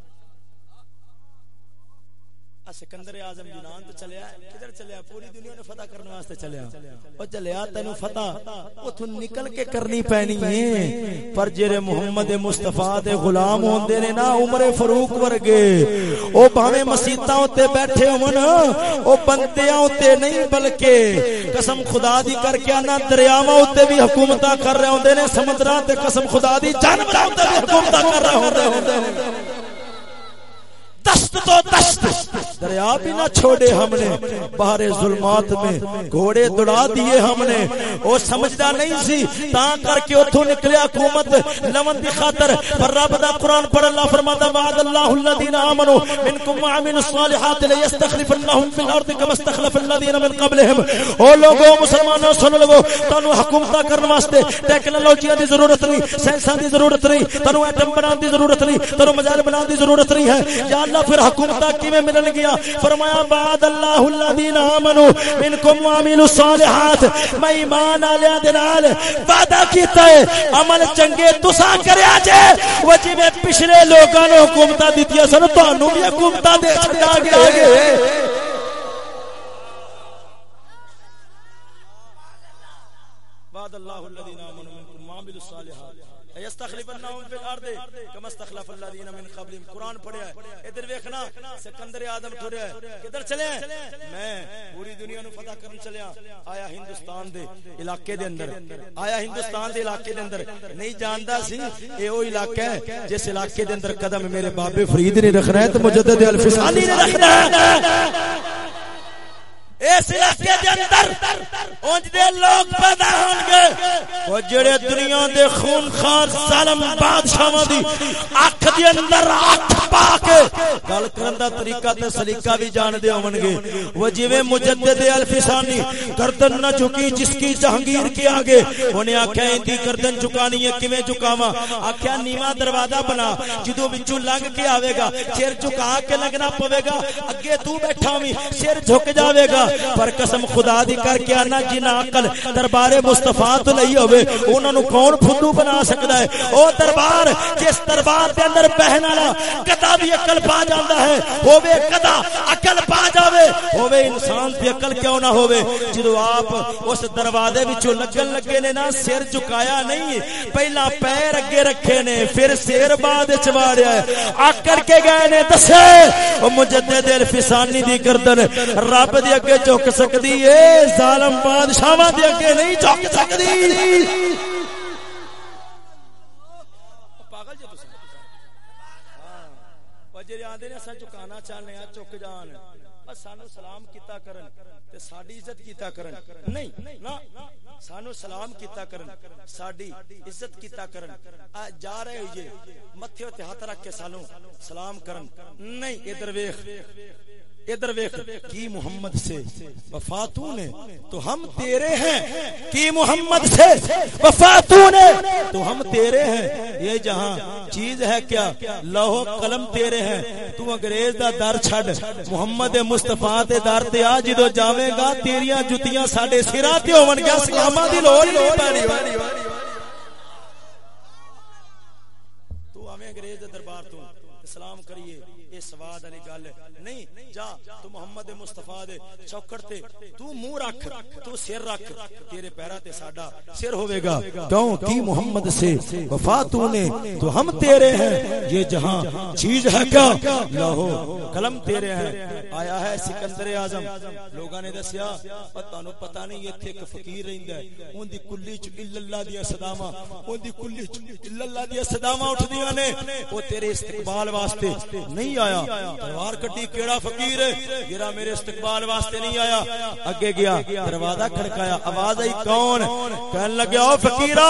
A: سکندر اعظم یونان تو چلیا کدھر چلیا پوری دنیا نے فتح کرنے واسطے چلیا او چلیا تینو فتح اوتھوں نکل کے کرنی پینی ہے۔ پر جڑے محمد مصطفی دے غلام ہوندے نے نا، عمر فاروق ورگے، او بھاویں مسیتاں تے بیٹھے ہون، او بندیاں تے نہیں، بلکہ قسم خدا دی کر کے انا دریاواں تے بھی حکومتاں کر رہے ہوندے نے سمندراں تے قسم خدا دی، جانوراں تے بھی حکومتاں کر رہے ہوندے نے۔ دست تو دست۔ دریا بھی نہ چھوڑے ہم نے باہر ظلمات میں گھوڑے دڑا دیے ہم نے۔ وہ سمجھدا نہیں سی، تا کر کے اتھوں نکلے حکومت۔ لمن دی خاطر پر رب دا قرآن پڑھ اللہ فرماتا وعد اللہ الذین آمنوا منکم وعملوا الصالحات لیستخلفنهم فی الارض کما استخلف الذین من قبلهم او لوگو مسلمانوں سن لو تانوں حکومت کرن واسطے ٹیکنالوجی دی ضرورت نہیں، سائنساں دی ضرورت نہیں تانوں ایٹم بنان دی ضرورت نہیں تانوں مجال بنان دی ضرورت نہیں ہے۔ یا اللہ پھر حکومت کی میں ملن گیا فرمایا، بعد اللہ الذین آمنوا منکم وعملوا الصالحات، میں ایمان والے دے نال وعدہ کیتا ہے، عمل چنگے تسا کریا جے۔ وہ جی میں پچھلے لوکاں نو حکومت دتیاں سن تانوں بھی حکومت دے چھڈا گیا بعد اللہ الذین آمنوا منکم وعملوا الصالحات یستخلفنهم فی الارض کما استخلف الذین من قبلهم. قران پڑھیا ہے. ادھر دیکھنا سکندر اعظم ٹھریا ہے. کدھر چلے میں پوری دنیا نو فتح کرن چلیا ہاں. آیا ہندوستان دے علاقے دے اندر. آیا ہندوستان دے علاقے دے اندر. نہیں جاندا سی اے او علاقہ ہے جس علاقے دے اندر قدم میرے بابے فرید نے رکھنا ہے تے مجدد الفسانی نے رکھنا ہے. اس علاقے دے اندر اونج دے لوگ پیدا ہون گے۔ او جڑے دنیا دے خون خار ظالم بادشاہاں دی اکھ دے اندر اکھ پا کے گل کرن دا طریقہ تے سلیقہ بھی جان دے ہون گے۔ وہ جویں مجدد الفسانی گردن نہ جھکی جس کی جہانگیر کے آگے انہیں آکھیا ایندی گردن جھکانی ہے کیویں جھکاواں؟ آکھیا نیواں دروازہ بنا جدوں وچوں لنگ کے آوے گا سر جھکا کے لگنا پوے گا اگے تو بیٹھا ہوئی سر جھک جاوے گا۔ پر قسم خدا دی کر کے آنا جی جنا عقل دربار مصطفیٰ تو نہیں ہوئے انہوں نے کون پھنڈو بنا سکتا ہے؟ او دربار، جس دربار دے اندر پہنا لا کدا بھی عقل پا جاندہ ہے، ہووے کدا عقل پا جاوے، ہووے انسان دی عقل کیوں نہ ہووے؟ جدو آپ اس دروازے وچوں لگن لگے نے نا، سر جھکایا نہیں، پہلا پیر اگے رکھے نے، پھر سر بعد چواڑیا ہے۔ آکر کے گئے نے، دسے، او مجدد الفسانی دی گردن، رب دی اگے چک سکتی ہے۔ ظالم بادشاہ دے اگے نہیں چک سکتی۔ پاگل تسی ہاں آندے نے اساں چکانا چاہنے ہاں چک جان۔ سانو سلام کیتا کرن تے ساڈی عزت کیتا کرن۔ نہیں، نا، سانو سلام کیتا کرن، ساڈی عزت کیتا کرن۔ جا رہے متھے تے ہاتھ رکھ کے سانو سلام کرن۔ نہیں، ادھر ویکھ۔ ادھر ویکھ، کی محمد سے؟ وفاتو نے تو ہم تیرے ہیں۔ کی محمد سے؟ وفاتو نے تو ہم تیرے ہیں۔ یہ جہاں چیز ہے کیا؟ لوہ قلم تیرے ہیں۔ تو انگریز دا در چھڑ محمد مصطفیٰ دے در تے آ، جدو جاویں گا، تیریاں جتیاں ساڈے سراں تے ہون گیا۔ سلاماں دی لوڑ نہیں پانی تو ہمیں انگریز دے دربار تو، سلام کریے اے سواد علی گل نہیں، جا، تو محمد مصطفی دے چوکڑ تے، تو منہ رکھ، تو سر رکھ، تیرے پیرا تے ساڈا سر ہوے گا کیوں؟ کی محمد سے وفا تو نے تو ہم تیرے ہیں۔ یہ جہاں چیز ہے کیا؟ لاہو قلم تیرے ہیں۔ آیا ہے سکندر اعظم۔ لوگاں نے دسیا پتہ نو پتہ نہیں ایتھے ایک فقیر رہندا ہے۔ اون دی کلی چ الا اللہ دی صداواں اون دی کلی چ الا اللہ دی صداواں اٹھدیاں نے۔ او تیرے استقبال واسطے نہیں آیا۔ تلوار کٹی کیڑا فقیر ہے؟ جڑا میرے استقبال واسطے نہیں آیا۔ اگے گیا، دروازہ کھڑکایا، آواز آئی، کون؟ کہنے لگا او فقیرا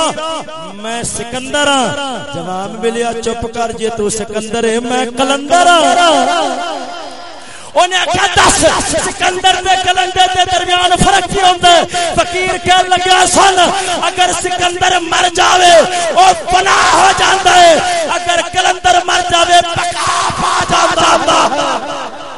A: میں سکندر ہاں۔ جواب ملیا، چپ کر جے تو سکندر ہے، میں کلندر ہاں۔ انہیں آخیا، دس، سکندر دے کلندر دے درمیان فرق کی ہوتا ہے? فقیر کہنے لگا سن، اگر سکندر مر جاوے، او پناہ ہو جاتا ہے۔ اگر کلندر مر جاوے، پکا پا جاتا ہے۔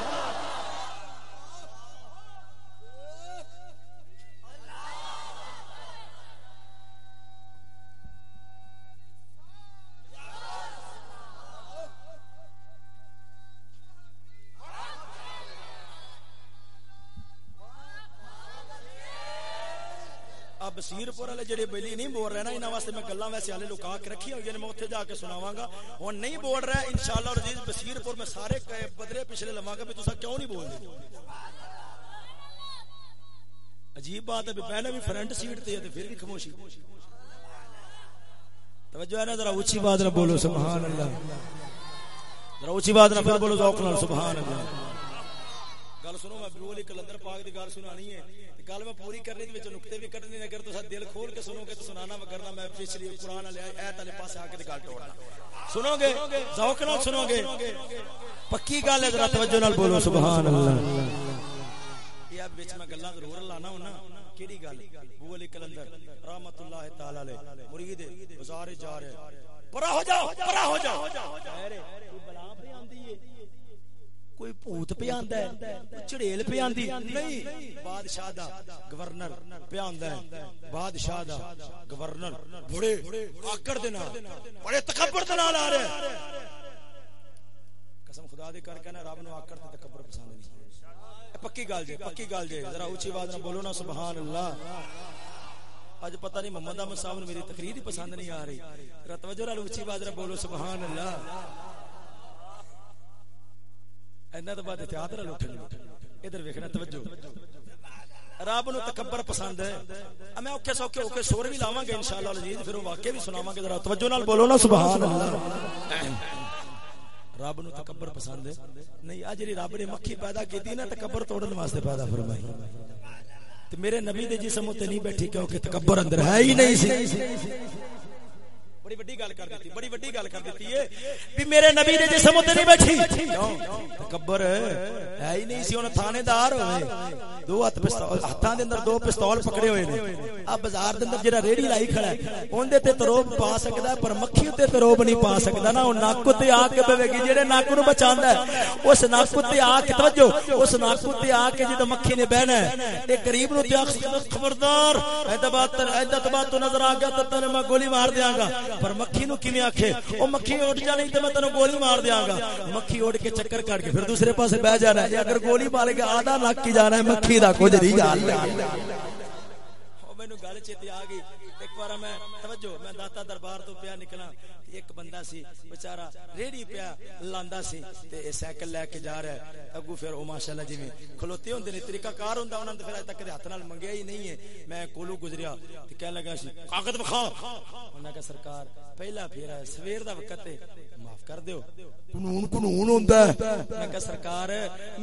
A: بصیر پور والے جڑے بیلی نہیں بول رہے نا، انہاں واسطے میں گلاں ویسے والے لکا کے رکھی ہوئی ہیں، میں اوتھے جا کے سناواں گا۔ ہن نہیں بول رہا، انشاءاللہ عزیز بصیر پور میں سارے بدرے پچھلے لواں گا بھی تساں کیوں نہیں بول دے عجیب بات ہے پہلے بھی فرنٹ سیٹ تے تے پھر بھی خاموشی۔ توجہ ہے نا، ذرا اونچی بات نہ بولو سبحان اللہ ذرا اونچی بات نہ پھر بولو، ذوق نال سبحان اللہ گل سنو، میں ابو علی کلندر پاک دی گل سنانی ہے۔ گل میں پوری کرنی تے نقطے بھی کڈنے اگر تو دل کھول کے سنو گے تو سنانا وگرنا میں پچھلی قرآن والے ایت والے پاسے آ کے گل ٹوڑنا۔ سنو گے ذوق نال سنو گے پکی گل ہے ذرا توجہ نال بولو سبحان اللہ یہ اب وچ میں گلاں ضرور لانا ہونا۔ کیڑی گل؟ ابو علی کلندر رحمت اللہ تعالی علیہ، مرید بازار جا رہے پرا ہو جاؤ، پرا ہو جاؤ۔ کوئی پوت پہ آندا ہے؟ چڑیل پہ آندی نہیں، بادشاہ دا گورنر پہ آندا ہے۔ بادشاہ دا گورنر بڑے آکڑ دے نال، بڑے تکبر دے نال آ رہے قسم خدا دی کر کے نا رب نو آکڑ تے تکبر پسند نہیں۔ پکی گل جے، پکی گل جے، ذرا اونچی آواز نال بولو نا سبحان اللہ اج پتہ نہیں محمد احمد صاحب نو میری تقریر ہی پسند نہیں آ رہی۔ ذرا توجہ نال اونچی آواز نال بولو سبحان اللہ اینا تو بعد احتیاط نہ اٹھن ادھر ویکھنا توجہ رب نو تکبر پسند ہے میں اوکے سوکے اوکے سور بھی لاواں گے انشاءاللہ العزیز پھر واقعے بھی سناواں گے ذرا توجہ نال بولو نا سبحان اللہ رب نو تکبر پسند ہے نہیں اج جی رب نے مکھی پیدا کیتی نا تکبر توڑن واسطے پیدا فرمائی تے میرے نبی دے جسم تے نہیں بیٹھی کیونکہ تکبر اندر ہے ہی نہیں سی بڑی بڑی گل کر دیتی بڑی بڑی گل کر دیتی ہے بھی میرے نبی دے جسم تے نہیں بیٹھی تکبر ہے ہی نہیں سی انہاں تھانے دار ہوئے دو ہاتھ پستول ہاتھاں دے اندر دو پستول پکڑے ہوئے نے اب بازار دے اندر جڑا ریڑی لائی کھڑا ہے اون دے تے تروب پا سکدا ہے پر مکھی تے تروب نہیں پا سکدا نا او ناک تے آ کے بوے گی جڑے ناک نو بچاندا ہے اس ناک تے آ کے توجہ اس ناک تے آ کے جدوں مکھی نے بہنا ہے اے غریب نو تے خبردار ایندا بات ایندا بات تو نظر آ گیا تے تنے میں گولی مار دیاں گا پر مکھی نو کیویں آکھے؟ او مکھی اٹھ جانی تے میں تینو گولی مار دیاں گا۔ مکھی اڑ کے چکر کٹ کے پھر دوسرے پاسے بیٹھ جانا ہے۔ اگر گولی مارے گا، آدھا لگ کی جانا ہے، مکھی دا کچھ نہیں جاندا او مینوں گل چیتے آ گئی۔ ایک بار میں، توجہ، میں داتا دربار تو پیا نکلا ایک بندہ سی بیچارہ ریڑی پیا لاندا سی تے سائیکل لے کے جا رہا ہے۔ اگو پھر او ماشاءاللہ جویں کھلوتے ہوندے نے طریقہ کار ہوندا انہاں تے پھر اج تک ہاتھ نال منگیا ہی نہیں ہے۔ میں کولو گزریا تے کہنے لگا سی کاغذ بخا انہاں کہ سرکار پہلا پھیرا ہے سویر دا وقت ہے معاف کر دیو قانون قانون ہوندا ہے۔ میں کہ سرکار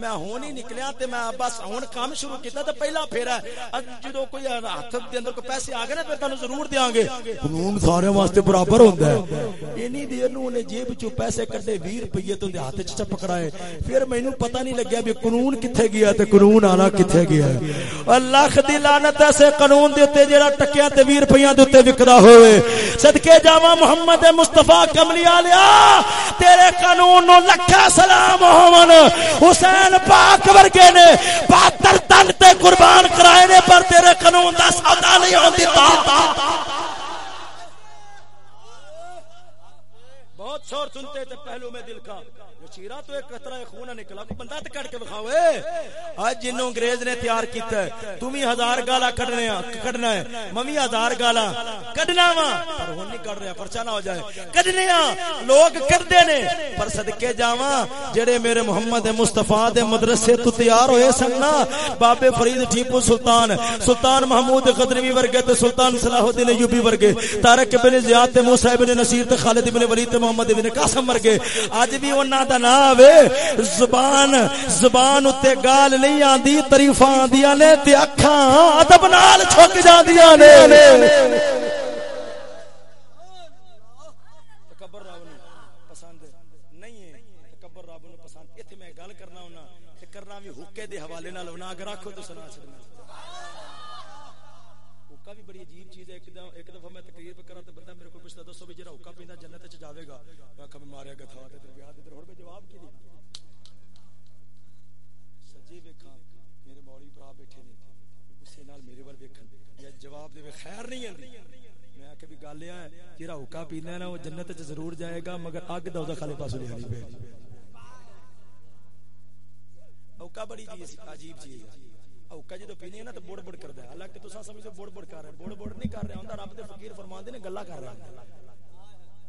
A: میں ہون ہی نکلیا تے میں بس ہن کام شروع کیتا تے پہلا پھیرا ہے۔ جدوں کوئی ہاتھ دے اندر کوئی پیسے آ گئے نا پھر تانوں ضرور دیاں گے۔ قانون سارے واسطے برابر ہوندا ہے۔ اینی دیر نو نے جیب چوں پیسے کڈے 20 روپے تو ہاتھ چ پکڑائے پھر مینوں پتہ نہیں لگیا بھی قانون کتھے گیا تے قانون آنا کتھے گیا ہے اللہ دی لعنت ایسے قانون دے اوتے جڑا ٹکیاں تے 20 روپیاں دے اوتے وکدا ہوئے صدکے جاواں محمد مصطفی کملی والیا تیرے قانون نو لکھا سلام ہون حسین پاک ورگے نے 72 تن تے قربان کرائے نے پر تیرے قانون دا سودا نہیں ہوندی تا بہت شور سنتے تھے پہلو میں دل کا چیرا تو ایک قطرہ خون نکلا؟ بندہ تو کٹ کے بکھاؤ آج جنوں انگریز نے تیار کیتا ہے تم ہی ہزار گالا کڈنے کڈنا ہے۔ ممی ہزار گالا۔ کڈنا وا۔ پر ہن نہیں کڈ رہا پرچا نہ ہو جائے۔ کڈنے لوگ کردے نے۔ پر صدکے جاواں، جڑے میرے محمد مصطفی دے مدرسے تو تیار ہوئے سن نا، بابے فرید ٹیپو سلطان سلطان محمود قدرمی ورگے تے سلطان صلاح الدین ایوبی ورگے طارق بن زیاد تے موسی بن نصیر تے خالد بن ولید تے محمد بن قاسم ورگے۔ اج بھی انہاں دا نام آوے، زبان زبان اتے گال نہیں آندی تعریفاں آندیاں نے تے اکھاں ادب نال چھک جاندیاں نے۔ دے حوالے نال بنا کے رکھو تو سنا چڑنا حکا بھی بڑی عجیب چیز ہے ایک دفعہ ایک دفعہ میں تقریر پہ کرا تو بندہ میرے کو پوچھتا دوستو بھی جڑا حکا پیندا جنت وچ جاوے گا میں کھا میں ماریا گیا تھا تے ادھر گیا ادھر ہن میں جواب کی دی سجے ویکھاں میرے مولوی بھرا بیٹھے نے غصے نال میرے ول ویکھن یا جواب دے خیر نہیں آندی میں آ بھی گل ہے جڑا حکا پینا ہے نا وہ جنت وچ ضرور جائے گا مگر اگ دا خالے پاسوں نہیں پے اوکا بڑی چیز عجیب چیز ہے اوکا جدو پینے ہے نا تو بڑ بڑ کردا ہے حالانکہ تساں سمجھو بڑ بڑ کر رہے ہیں بڑ بڑ نہیں کر رہے ہوندا رب دے فقیر فرماندے نے گلا کر رہا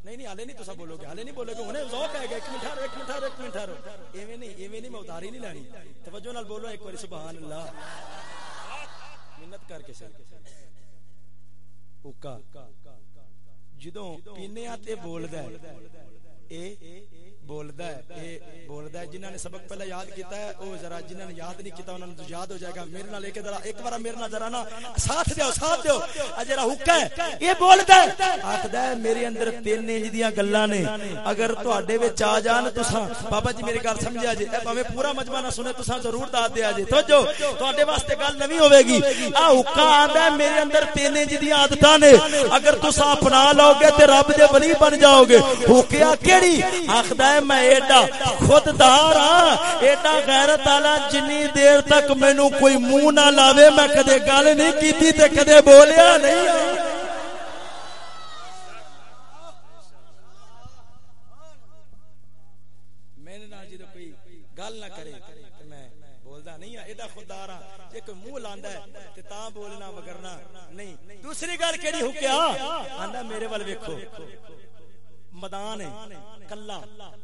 A: نہیں نہیں ہالے نہیں تساں بولو گے ہالے نہیں بولو گے ہنے ذوق ہے گا ایک منٹ ایک منٹ ایک منٹ ایویں نہیں ایویں نہیں میں اتاری نہیں لانی توجہ نال بولو ایک بار سبحان اللہ منت کر کے صحیح اوکا جدوں پینے آتے بولدا ہے اے بولدا ہے، اے بولدا ہے، جنہاں نے سبق پہلے یاد کیتا ہے، او ذرا جنہاں نے یاد نہیں کیتا، انہاں نوں یاد ہو جائے گا۔ میرے نال ایک ذرا، ایک بار میرے نال ذرا نا ساتھ دیو ساتھ دیو۔ اے جڑا حکم ہے، اے بولدا ہے۔ آکھدا ہے، میرے اندر تین انج دیاں گلاں نے۔ اگر تواڈے وچ آ جان تساں، بابا جی میری گل سمجھا جی اے بھاویں پورا مجمع نہ سنے، تساں ضرور داد دیا جی توجہ تواڈے واسطے گل نویں ہوے گی آ حکم آندا ہے، میرے اندر تین انج دیاں عادتاں نے۔ اگر تساں اپنا لو گے تے رب دے ولی بن جاؤ گے حکیا کیڑی؟ آکھدا ہے میں ایڈا خود دار ہاں ایڈا غیرت والا جنی دیر تک مینوں کوئی منہ نہ لاوے، میں کدے گل نہیں کیتی تے کدے بولیا نہیں۔ گل نہ کرے میں بولدا نہیں ہاں ایڈا خوددار ہاں جے کوئی منہ لاندا ہے تے بولنا وگرنا نہیں۔ دوسری گل کیڑی ہو کیا؟ آندا میرے ول ویکھو۔ میدان ہے کلا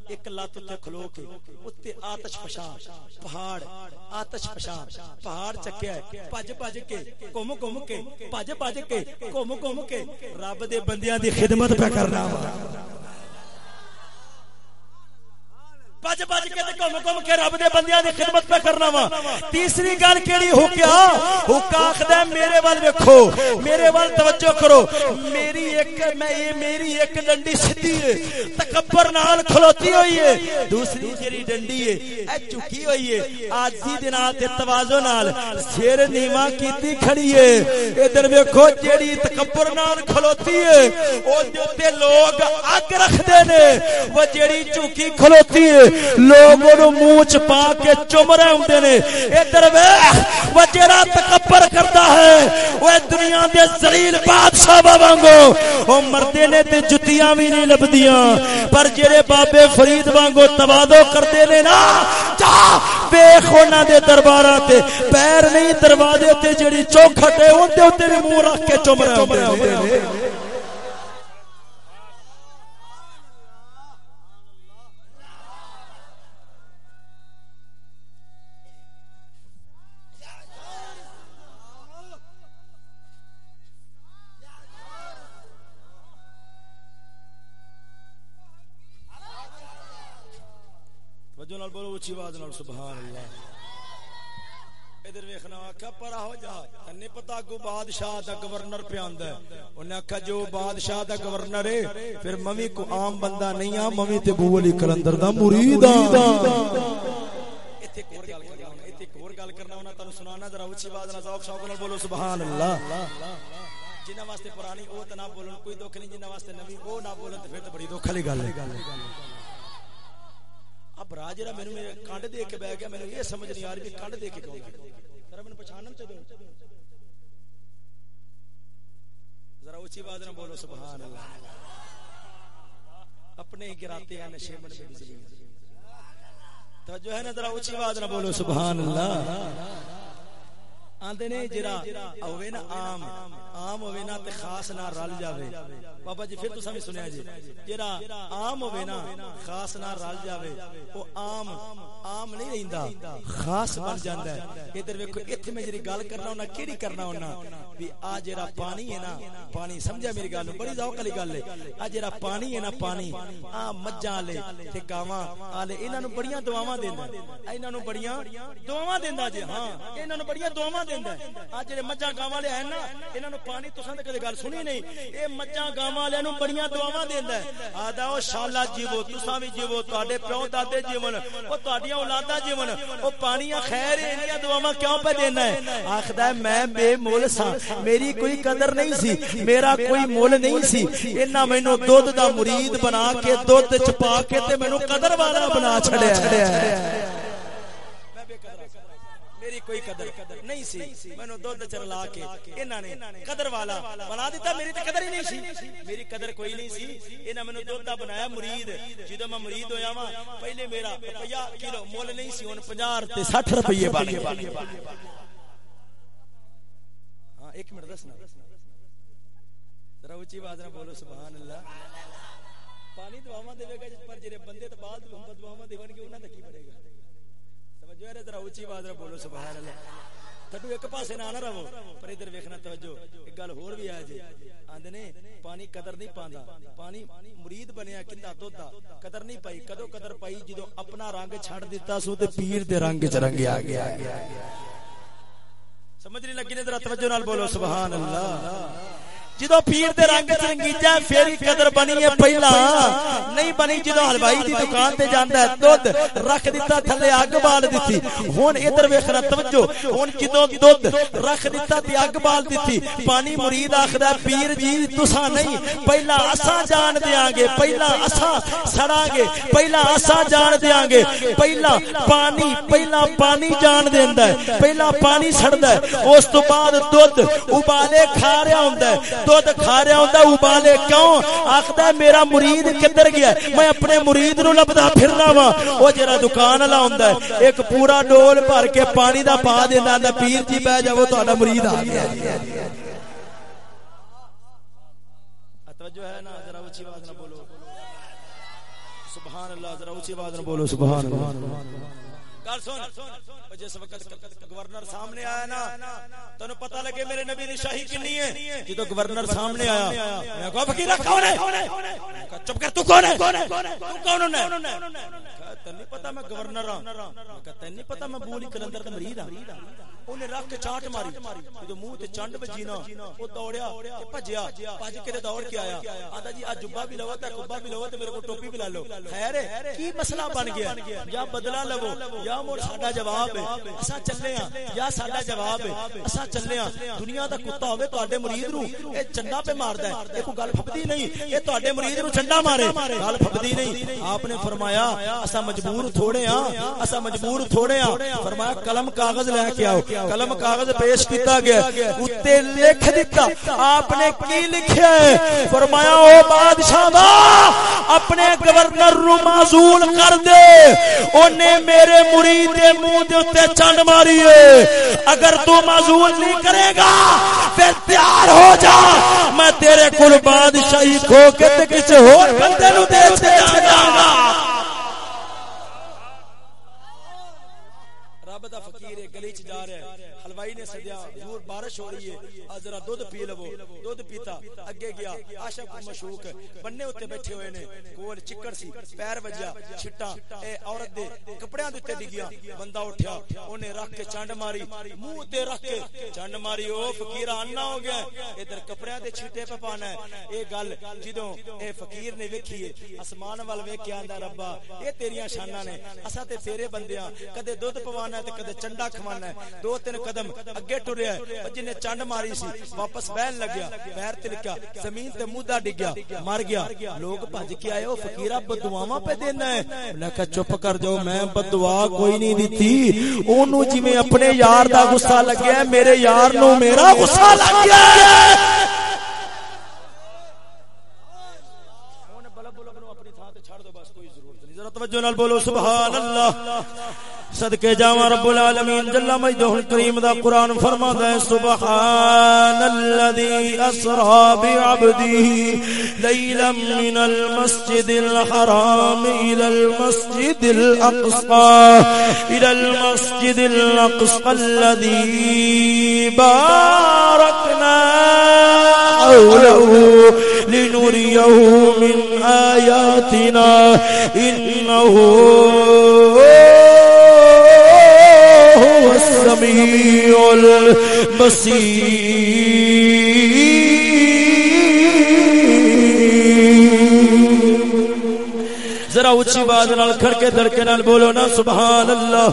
A: ایک لات تے کھلو کے اوتے آتش فشاں پہاڑ، آتش فشاں پہاڑ چکیا ہے، پج پج کے گم گم کے، پج پج کے گم گم کے، رب دے بندیاں دی خدمت پہ کرنا وا ہاں۔ بج بج کے تے گھم گھم کے رب دے بندیاں دی خدمت پہ کرنا وا۔ تیسری گل کیڑی ہو کیا؟ حکا آخدا میرے ول ویکھو، میرے ول توجہ کرو۔ میری ایک، میں یہ میری ایک ڈنڈی سیدھی ہے، تکبر نال کھلوتی ہوئی ہے۔ دوسری جڑی ڈنڈی ہے، اے چکی ہوئی ہے۔ آجزی دے نال تے تواضع نال سر نیواں کیتی کھڑی ہے۔ ادھر ویکھو جڑی تکبر نال کھلوتی ہے، او تے لوگ اگ رکھدے نے۔ وہ جڑی چوکی کھلوتی ہے لوگوں نو منہ چ پا کے چم رہے ہوندے نے۔ ادھر ویکھ، وہ جڑا تکبر کردا ہے، وہ دنیا دے ذلیل بادشاہ وانگو۔ او مردے نے تے جتیاں وی نہیں لبدیاں۔ پر جڑے بابے فرید وانگو تواضع کردے نے نا، جا، ویکھ انہاں دے درباراں تے۔ پیر نہیں دروازے تے جڑی چوکھٹ ہے اون دے اوتے بھی منہ رکھ کے چم رہے ہوندے نے۔ اچھی آواز نال، سبحان اللہ۔ ادھر ویکھنا آکھا پرا ہو جا۔ تنے پتہ کو بادشاہ دا گورنر پہ آندا ہے۔ آکھا، جو بادشاہ دا گورنر ہے، پھر ممی کو عام بندہ نہیں آ، ممی تے بو علی کلندر دا مرید آ۔ ایتھے گل کرنا ایتھے گل کرنا انہاں تانوں سنانا ذرا اچھی آواز نال، ذوق شوق نال بولو، سبحان اللہ۔ واسطے پرانی او تے نہ بولن، کوئی دکھ نہیں، جنہاں واسطے نویں او نہ بولن، تے پھر تے بڑی دکھ والی گل ہے۔ اب راج را میرے میرے کانڈ دے کے بہ گیا میں یہ سمجھ نہیں آ رہی کہ کانڈ دے کے کون ذرا میں پہچانن تے دو ذرا اونچی آواز نہ بولو سبحان اللہ اپنے ہی گراتے ہیں نشے میں بجلی توجہ ہے نا ذرا اونچی آواز نہ بولو سبحان اللہ آندے نے جرا ہوے نا عام عام ہوے نا تے خاص نہ رل جاوے بابا جی پھر تساں بھی سنیا جی جرا عام ہوے نا خاص نہ رل جاوے او عام عام نہیں رہندا خاص بن جاندا ہے ادھر ویکھو ایتھے میں جڑی گل کرنا ہونا کیڑی کرنا ہونا بھی آ جڑا پانی ہے نا پانی سمجھا میری گل بڑی ذوق والی گل ہے آ جڑا پانی ہے نا پانی آ مجھاں والے تے گاواں والے انہاں نو بڑیاں دعاواں دیندا انہاں نو بڑیاں دعاواں دیندا جی ہاں انہاں نو بڑیاں دعاواں دیندا آ جڑے مجھاں گاواں والے ہیں نا انہاں نو پانی تساں تے کدے گل سنی نہیں اے مجھاں گاواں والے نو بڑیاں دعاواں دیندا آدا او شالا جیو تساں وی جیو تواڈے پیو دادے جیون، او تواڈیاں اولاداں جیون، او پانیاں خیر انہاں دعاواں کیوں پہ دینا ہے؟ آکھدا میں بے مول ساں، میری کوئی قدر نہیں سی، میرا کوئی مول نہیں سی۔ انہاں مینوں دودھ دا مرید بنا کے، دودھ چ پا کے تے مینوں قدر والا بنا چھڑیا میری کوئی قدر نہیں سی۔ مینوں دودھ چرلا کے انہاں نے قدر والا بنا دیتا، میری تے قدر ہی نہیں سی۔ میری قدر کوئی نہیں سی۔ انہاں مینوں دودھ دا بنایا مرید۔ جدوں میں مرید ہویا وا پہلے میرا 50 کلو مول نہیں سی، ہن 50 تے 60 روپے بن گئے۔ ہاں، ایک منٹ دسنا ذرا اونچی آواز نہ بولو، سبحان اللہ۔ پانی دعاواں دے گا، پر جڑے بندے تے بال محمد دعاواں دیون گے انہاں دا کی بنے گا؟ ہے ذرا اونچی آواز بولو، سبحان اللہ۔ تھڈو ایک پاسے نہ نہ رہو، پر ادھر ویکھنا توجہ۔ ایک گل ہور بھی جی۔ آندے نے، پانی قدر نہیں پاندا۔ پانی مرید بنیا دودھ قدر نہیں پائی کدو قدر پائی جدو اپنا رنگ چھڑ دیتا سو تے پیر دے رنگ چ رنگ آ گیا۔ سمجھ نہیں لگی نے، ذرا توجہ نال بولو، سبحان اللہ۔ جدو پیر دے رنگ چ رنگیجا پھر قدر بنی ہے پہلا نہیں بنی جدو حلوائی دی دکان تے جاندا ہے دودھ رکھ دیتا تھلے اگ بال دتی ہن ادھر ویکھنا توجہ ہن جدو دودھ رکھ دیتا تے اگ بال دتی پانی مرید آکھدا پیر جی تساں نہیں پہلا اساں جان دیاں گے پہلا اساں سڑاں گے پہلا اساں جان دیاں گے پہلا پانی پہلا پانی جان دیندا ہے پہلا پانی سڑدا ہے اس تو بعد دودھ ابالے کھا رہا ہوندا ہے دودھ کھا رہا ہوندا، ابالے کیوں؟ آکھدا میرا مرید کدھر گیا؟ میں اپنے مرید نو لبدا پھرنا وا او جڑا دکان والا ہوندا ہے، ایک پورا ڈول بھر کے پانی دا پا دیندا ہے پیر جی بیٹھ جاؤ، تہاڈا مرید آ گیا۔ توجہ ہے نا، ذرا اونچی آواز نہ بولو۔ سبحان اللہ، ذرا اونچی آواز نہ بولو، سبحان اللہ۔ گل سن۔ جس وقت گورنر سامنے آیا نا تینو پتہ لگے میرے نبی دی شاہی کنی ہے۔ جدو گورنر سامنے آیا، میں کہا فقیر کون ہے؟ چپ کر، تو کون ہے؟ تو کون ہے تینو پتہ میں گورنر ہاں۔ تینو پتہ میں بولی کلندر دا مرید ہاں۔ انہیں رکھ کے چاٹ ماری جدو منہ تے چنڈ بجی نا او دوڑیا تے بھجیا بھج کے تے دوڑ کے آیا آندا جی اج جبا بھی لو تے کبا بھی لو تے میرے کو ٹوپی بھی لا لو خیر ہے کی مسئلہ بن گیا یا بدلا لو یا مور ساڈا جواب ہے اسا چلے ہاں یا ساڈا جواب ہے اسا چلے ہاں دنیا دا کتا ہوے تواڈے مرید نو اے چنڈا پہ ماردا ہے اے کوئی گل پھپدی نہیں اے تواڈے مرید نو چنڈا مارے گل پھپدی نہیں آپ نے فرمایا اسا مجبور تھوڑے ہاں اسا مجبور تھوڑے ہاں فرمایا قلم کاغذ لے کے آؤ قلم کاغذ پیش کیتا گیا، اتے لکھ دیتا آپ نے کی لکھیا ہے؟ فرمایا، او بادشاہ دا، اپنے گورنر رو معزول کر دے۔ اونے میرے مرید دے منہ دے اوتے چنڈ ماری ہے۔ اگر تو معزول نہیں کرے گا، پھر تیار ہو جا۔ میں تیرے کول بادشاہی کھو کے تے کسے ہور بندے نو دے چلا جاؤں گا رب دا فقیر گلی چ جا رہا ہے۔ حلوائی نے سدیا، حضور بارش ہو رہی ہے۔ ذرا دودھ پی لو، دودھ پیتا، اگے گیا، عاشق مشوق بننے اوتے بیٹھے ہوئے نے، کول چکڑ سی، پیر وجیا، چھٹا۔ اے عورت دے کپڑیاں دے تے ڈگیا بندہ اٹھیا، اونے رکھ کے چنڈ ماری، منہ تے رکھ کے چنڈ ماری۔ او فقیر انا ہو گیا ادھر کپڑیاں دے چھٹے پہ پانا ہے۔ اے گل، جدوں اے فقیر نے ویکھی ہے اسمان وال ویکھ کے آندا ربا، اے تیریاں شاناں نے اسا تے تیرے بندیاں، کدے دودھ پوانا تے کدے چنڈا کھوانا ہے؟ دو تین قدم اگے ٹریا جن نے چنڈ ماری سی، واپس بہن لگیا پیر تلکا زمین تے مودا ڈگیا، مر گیا۔ لوگ بھج کے آئے، او فقیرا بدعاواں پہ دینا ہے۔ میں کہا، چپ کر جاؤ، میں بدعا کوئی نہیں دتی اونوں جویں اپنے یار دا غصہ لگیا میرے یار نو میرا غصہ لگ گیا بولو بولو اپنی تھان تے چھڑ دو، بس توجہ نال بولو، سبحان اللہ۔ صدقے جاواں رب العالمین جل مجدہ الکریم دا قران فرماتا ہے سبحان الذي اسرا بعبده ليلا من المسجد الحرام الى المسجد الاقصى الى المسجد الاقصى الذي باركنا حوله لنريه من آياتنا إنه السميع البصير ذرا اچھی بات نال کھڑ کے دڑکے نال بولو نا، سبحان اللہ۔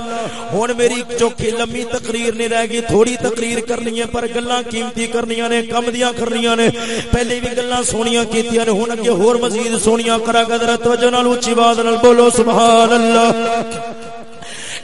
A: ہن میری چوکھی لمبی تقریر نہیں رہ گئی، تھوڑی تقریر کرنی ہے، پر گلاں قیمتی کرنیاں نے، کم دیاں کرنیاں نے۔ پہلے بھی گلاں سونیاں کیتیاں نے، ہن اگے ہور مزید سونیاں کرا۔ گا ذرا توجہ نال اچھی بات نال بولو، سبحان اللہ۔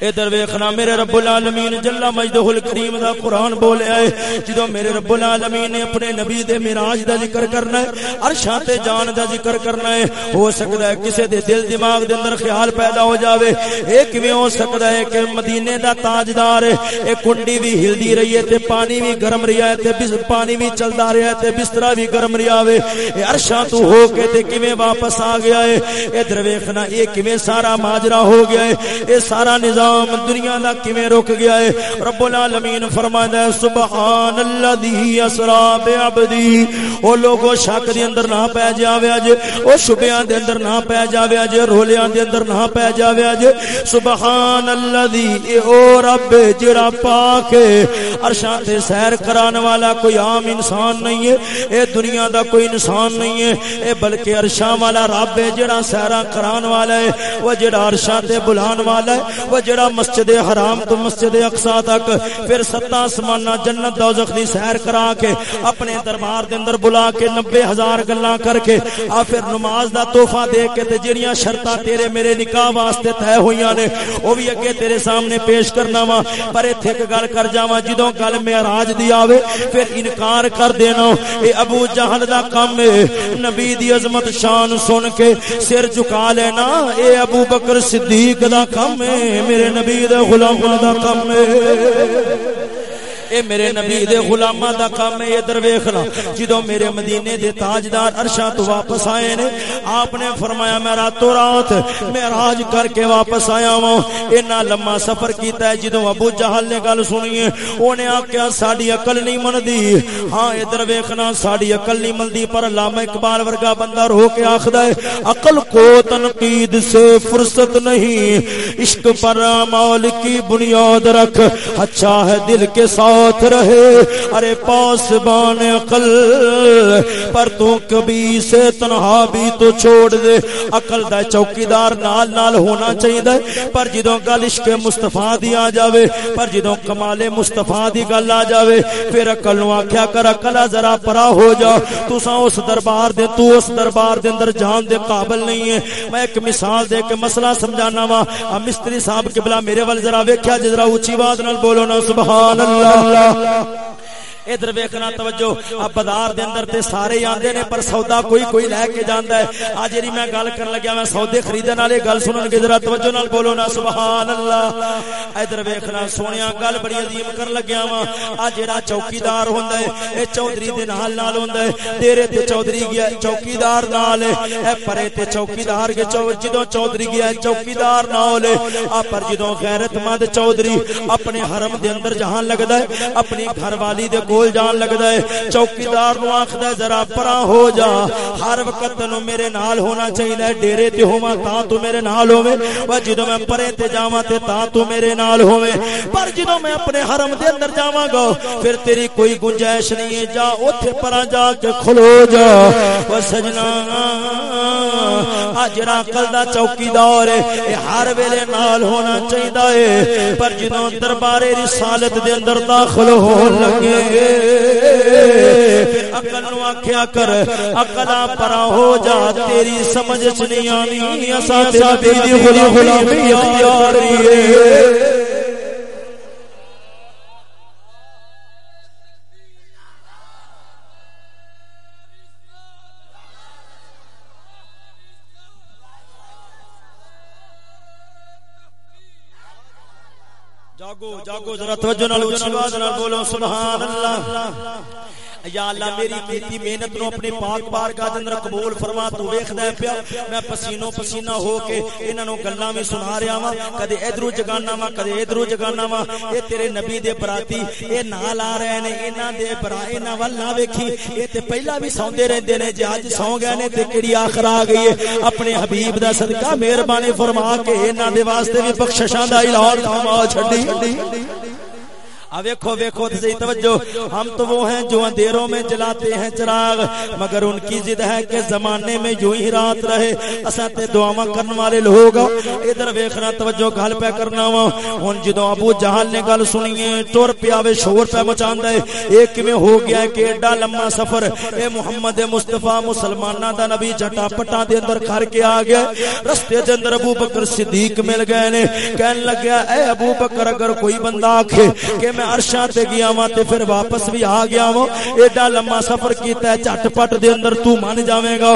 A: ادھر ویکھنا، میرے رب العالمین جل مجدہ الکریم دا قرآن بولیا ہے جدوں میرے رب العالمین نے اپنے نبی دے معراج دا ذکر کرنا ہے، عرشاں تے جان دا ذکر کرنا ہے، ہو سکدا ہے کسے دے دل دماغ دے اندر خیال پیدا ہو جاوے۔ اے کیویں ہو سکدا ہے کہ مدینے دا تاجدار ہے اے کنڈی بھی ہلدی رہی ہے، تے پانی بھی گرم رہیا ہے، تے بس پانی بھی چلدا رہیا ہے، تے بستر بھی گرم رہیا وے اے عرشاں تو ہو کے تے کیویں واپس آ گیا ہے؟ ادھر ویکھنا، اے کیویں سارا ماجرا ہو گیا ہے، اے سارا نظام نظام دنیا دا کیویں رک گیا ہے؟ رب العالمین فرماتا ہے سبحان الذی اسرا بعبدی۔ او لوگو، شک دے اندر نہ پے جاوے اج۔ او شبیاں دے اندر نہ پے جاوے اج۔ رولیاں دے اندر نہ پے جاوے اج۔ سبحان الذی او رب جڑا پاک ہے۔ عرشاں تے سیر کران والا کوئی عام انسان نہیں ہے۔ اے دنیا دا کوئی انسان نہیں ہے۔ اے بلکہ عرشاں والا رب ہے جڑا سیراں کران والا ہے۔ وہ جڑا عرشاں تے بلان والا ہے۔ وہ جڑا مسجد حرام تو مسجد اقصا تک، پھر ستا آسمانہ جنت دوزخ دی سیر کرا کے اپنے دربار دے اندر بلا کے نبے ہزار گلاں کر کے، آ پھر نماز دا تحفہ دے کے تے جڑیاں شرطاں تیرے میرے نکاح واسطے طے ہویاں نے، او بھی اگے تیرے سامنے پیش کرنا وا۔ پر ایتھے ایک گل کر جاواں، جدوں گل معراج دی آوے، پھر انکار کر دینا۔ اے ابو جہل دا کم ہے نبی دی عظمت شان سن کے سر جھکا لینا۔ اے ابو بکر صدیق دا کم ہے میرے نبی دے غلام دا کم ہے۔ اے میرے نبی دے غلاماں دا کام ہے، ادھر ویکھنا جدوں میرے مدینے دے تاجدار عرشاں تو واپس آئے نے، آپ نے فرمایا، میں راتوں رات معراج کر کے واپس آیا ہوں۔ اینا لمبا سفر کیتا ہے، جدوں ابو جہل نے گل سنی ہے اونے آکھیا، ساڈی عقل نہیں مندی ہاں ادھر ویکھنا، ساڈی عقل نہیں مندی پر علامہ اقبال ورگا بندہ رو کے آکھدا ہے، عقل کو تنقید سے فرصت نہیں۔ عشق پر مول کی بنیاد رکھ۔ اچھا ہے دل کے ساتھ۔ ساتھ رہے۔ ارے پاس بان عقل، پر تو کبھی سے تنہا بھی تو چھوڑ دے۔ عقل دا چوکیدار نال نال ہونا چاہیے پر جدوں گل عشق مصطفیٰ دی آ جاوے، پر جدوں کمال مصطفیٰ دی گل آ جاوے، پھر عقل نو آکھیا کر، عقل ذرا پرا ہو جا۔ تساں اس دربار دے، تو اس دربار دے اندر جان دے قابل نہیں ہے میں ایک مثال دے کے مسئلہ سمجھانا وا۔ مستری صاحب قبلہ میرے ول ذرا ویکھیا، جذرا اونچی آواز نال بولو نا، سبحان اللہ۔ اللہ ادھر ویکھنا توجہ۔ اب بازار دے اندر تے سارے آندے نے، پر سودا کوئی کوئی لے کے جاندا ہے۔ آ جڑی میں گل کرن لگا، میں سودے خریدن والے گل سنن گے، ذرا توجہ نال بولو نا سبحان اللہ ادھر ویکھنا، سونیا گل بڑی عظیم کرن لگیا وا آ جڑا چوکیدار ہوندا ہے، اے چوہدری دے نال نال ہوندا ہے۔ تیرے تے چوہدری گیا، چوکیدار نال اے پرے تے چوکیدار کے چو جدوں چوہدری گیا چوکیدار نال آ پر جدوں غیرت مند چوہدری اپنے حرم دے اندر جہاں لگدا ہے، اپنی گھر والی دے کول جان لگدا ہے، چوکیدار نو آکھدا ذرا پرا ہو جا۔ ہر وقت نو میرے نال ہونا چاہیے ڈیرے تے ہوواں تا تو میرے نال ہوے او جدوں میں پرے تے جاواں تے تا تو میرے نال ہوے پر جدوں میں اپنے حرم دے اندر جاواں گا، پھر تیری کوئی گنجائش نہیں ہے۔ جا، اوتھے پرا جا کے کھلو جا۔ او سجنا جڑا عقل دا چوکیدار ہے اے ہر ویلے نال ہونا چاہیے پر جدوں دربار رسالت دے اندر داخل ہون لگے اکل نو آکھیا کر اکلا پرا ہو جا تیری سمجھ چ نہیں آنی اسا تیری غلامی اختیار ہے جاگو جاگو ذرا توجہ نال اونچی آواز نال بولو سبحان اللہ یا اللہ میری کیتی محنت نو اپنے پاک بارگاہ دے اندر قبول فرما تو ویکھدا ہے پیا میں پسینو پسینہ ہو کے انہاں نو گلاں وچ سنا رہا ہاں کدے ادھرو جگانا وا کدے ادھرو جگانا وا اے تیرے نبی دے براتی اے نال آ رہے نے انہاں دے برا انہاں ول نہ ویکھی اے تے پہلا بھی سوندے رہندے نے جے اج سو گئے نے تے کیڑی آخر آ گئی ہے؟ اپنے حبیب دا صدقہ مہربانی فرما کے انہاں دے واسطے بھی بخششاں دا اعلان فرما چھڈی۔ ویکھو ویکھو صحیح توجہ۔ ہم تو وہ ہیں جو اندھیروں میں جلاتے ہیں چراغ، مگر ان کی ضد ہے کہ زمانے میں یوں ہی رات رہے۔ اساں تے دعاواں کرن والے لوگ ہاں۔ ادھر ویکھنا، توجہ گل پہ کرنا وا۔ ہن جدوں ابو جہل نے گل سنی ہے، ٹر پیا وے شور پہ مچاندا ہے اے کیویں ہو گیا کہ ایڈا لمبا سفر۔ اے محمد مصطفی مسلماناں دا نبی جٹا پٹا دے اندر کر کے آ گیا۔ رستے دے اندر ابو بکر صدیق مل گئے نے۔ کہن لگا اے ابو بکر، اگر کوئی بندہ آکھے کہ میں عرشاں تے گیا وا تے پھر واپس بھی آ گیا وا ایڈا لمبا سفر کیتا ہے جٹ پٹ دے اندر تو من جاویں گا۔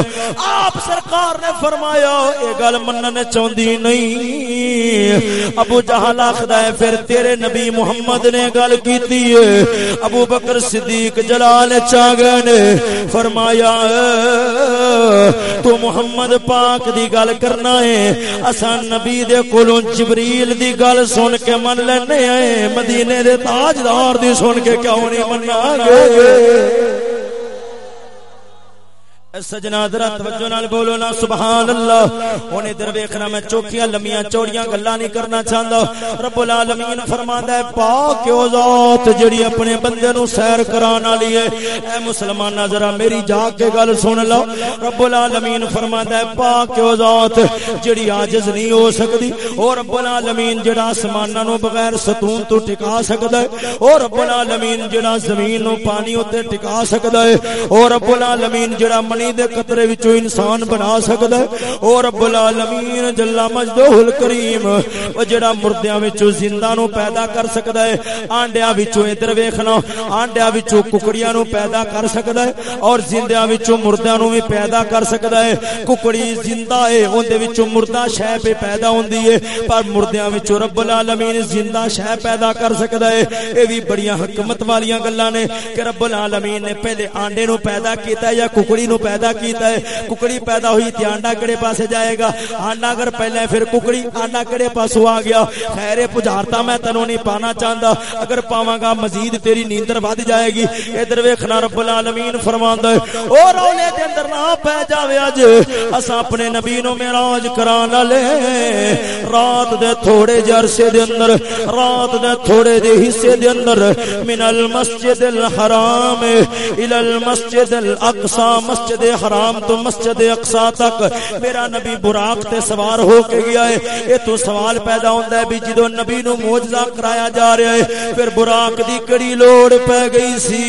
A: آپ سرکار نے فرمایا، اے گل منن چوندی نہیں۔ ابو جہل آکھدا ہے، پھر تیرے نبی محمد نے گل کیتی ہے۔ ابو بکر صدیق جلال چا گئے نے فرمایا، تو محمد پاک دی گل کرنا ہے۔ اساں نبی دے کولوں جبریل دی گل سن کے من لینے آئے، مدینے دے تاجدار دی سن کے کیوں نہیں مننا گے سجنا ذرا توجہ نال بولو نا سبحان اللہ ہن ادھر ویکھنا، میں چوکیاں لمیاں، چوڑیاں گلاں نہیں کرنا چاہندا۔ رب العالمین فرماندا ہے، پاک او ذات جڑی اپنے بندے نو سیر کران والی ہے۔ اے مسلماناں ذرا میری جا کے گل سن لو۔ رب العالمین فرماندا ہے، پاک او ذات جڑی عاجز نہیں ہو سکدی۔ او رب العالمین جڑا اسماناں نو بغیر ستون تو ٹکا سکدا ہے۔ او رب العالمین جڑا زمین نو پانی اوتے ٹکا سکدا ہے۔ او رب العالمین جڑا منی دے قطرے وچوں انسان بنا سکدا ہے۔ او رب العالمین، جل مجدہ الکریم، او جڑا مردیاں وچوں زندہ نو پیدا کر سکدا ہے۔ آنڈیاں وچوں ادھر ویکھنا، آنڈیاں وچوں ککڑیاں نو پیدا کر سکدا ہے۔ اور زندیاں وچوں مردیاں نو بھی پیدا کر سکدا ہے۔ ککڑی زندہ ہے، اون دے وچوں مردہ شے پہ پیدا ہوندی ہے۔ پر مردیاں وچوں رب العالمین زندہ شے پیدا کر سکدا ہے۔ اے وی بڑیاں حکمت والیاں گلاں نے کہ رب العالمین نے پہلے آنڈے نو پیدا کیتا ہے یا ککڑی نو پیدا پیدا کیتا ہے، ککڑی پیدا ہوئی تے آنڈا کڑے پاسے جائے گا۔ آنڈا اگر پہلے پھر ککڑی آنڈا کڑے پاسو آ گیا۔ خیر پجارتا میں تنو نہیں پانا چاہندا۔ اگر پاواں گا، مزید تیری نیندر ود جائے گی۔ ادھر ویکھنا رب العالمین فرماندا ہے، او رولے دے اندر نہ پے جاوے اج۔ اساں اپنے نبی نو معراج کران والے رات دے تھوڑے جرسے دے اندر، رات دے تھوڑے دے حصے دے اندر۔ من المسجد الحرام، الى المسجد الاقصى مسجد حرام تو مسجد اقصا تک۔ میرا نبی براق تے سوار ہو کے گیا ہے۔ اے تو سوال پیدا ہوندا ہے بھی جدوں نبی نو معجزہ کرایا جا رہا ہے، پھر براق دی کڑی لوڑ پے گئی سی۔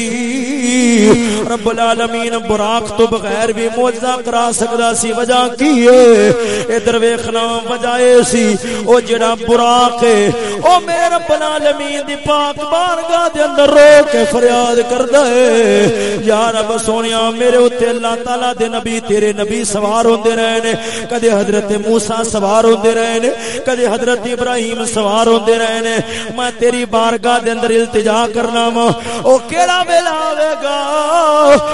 A: رب العالمین براق تو بغیر بھی معجزہ کرا سکدا سی۔ وجہ کی ہے؟ ادھر ویکھنا وجہ اے سی۔ او جڑا براق ہے، او میرے رب العالمین دی پاک بارگاہ دے اندر رو کے فریاد کردا ہے۔ یا رب سونیا، میرے اوتے اللہ تعالی دے نبی، تیرے نبی سوار ہوندے رہے نے۔ کدے حضرت موسی سوار ہوندے رہے نے، کدے حضرت ابراہیم سوار ہوندے رہے نے۔ میں تیری بارگاہ دے اندر التجا کرنا وا او کیڑا ویلا آوے گا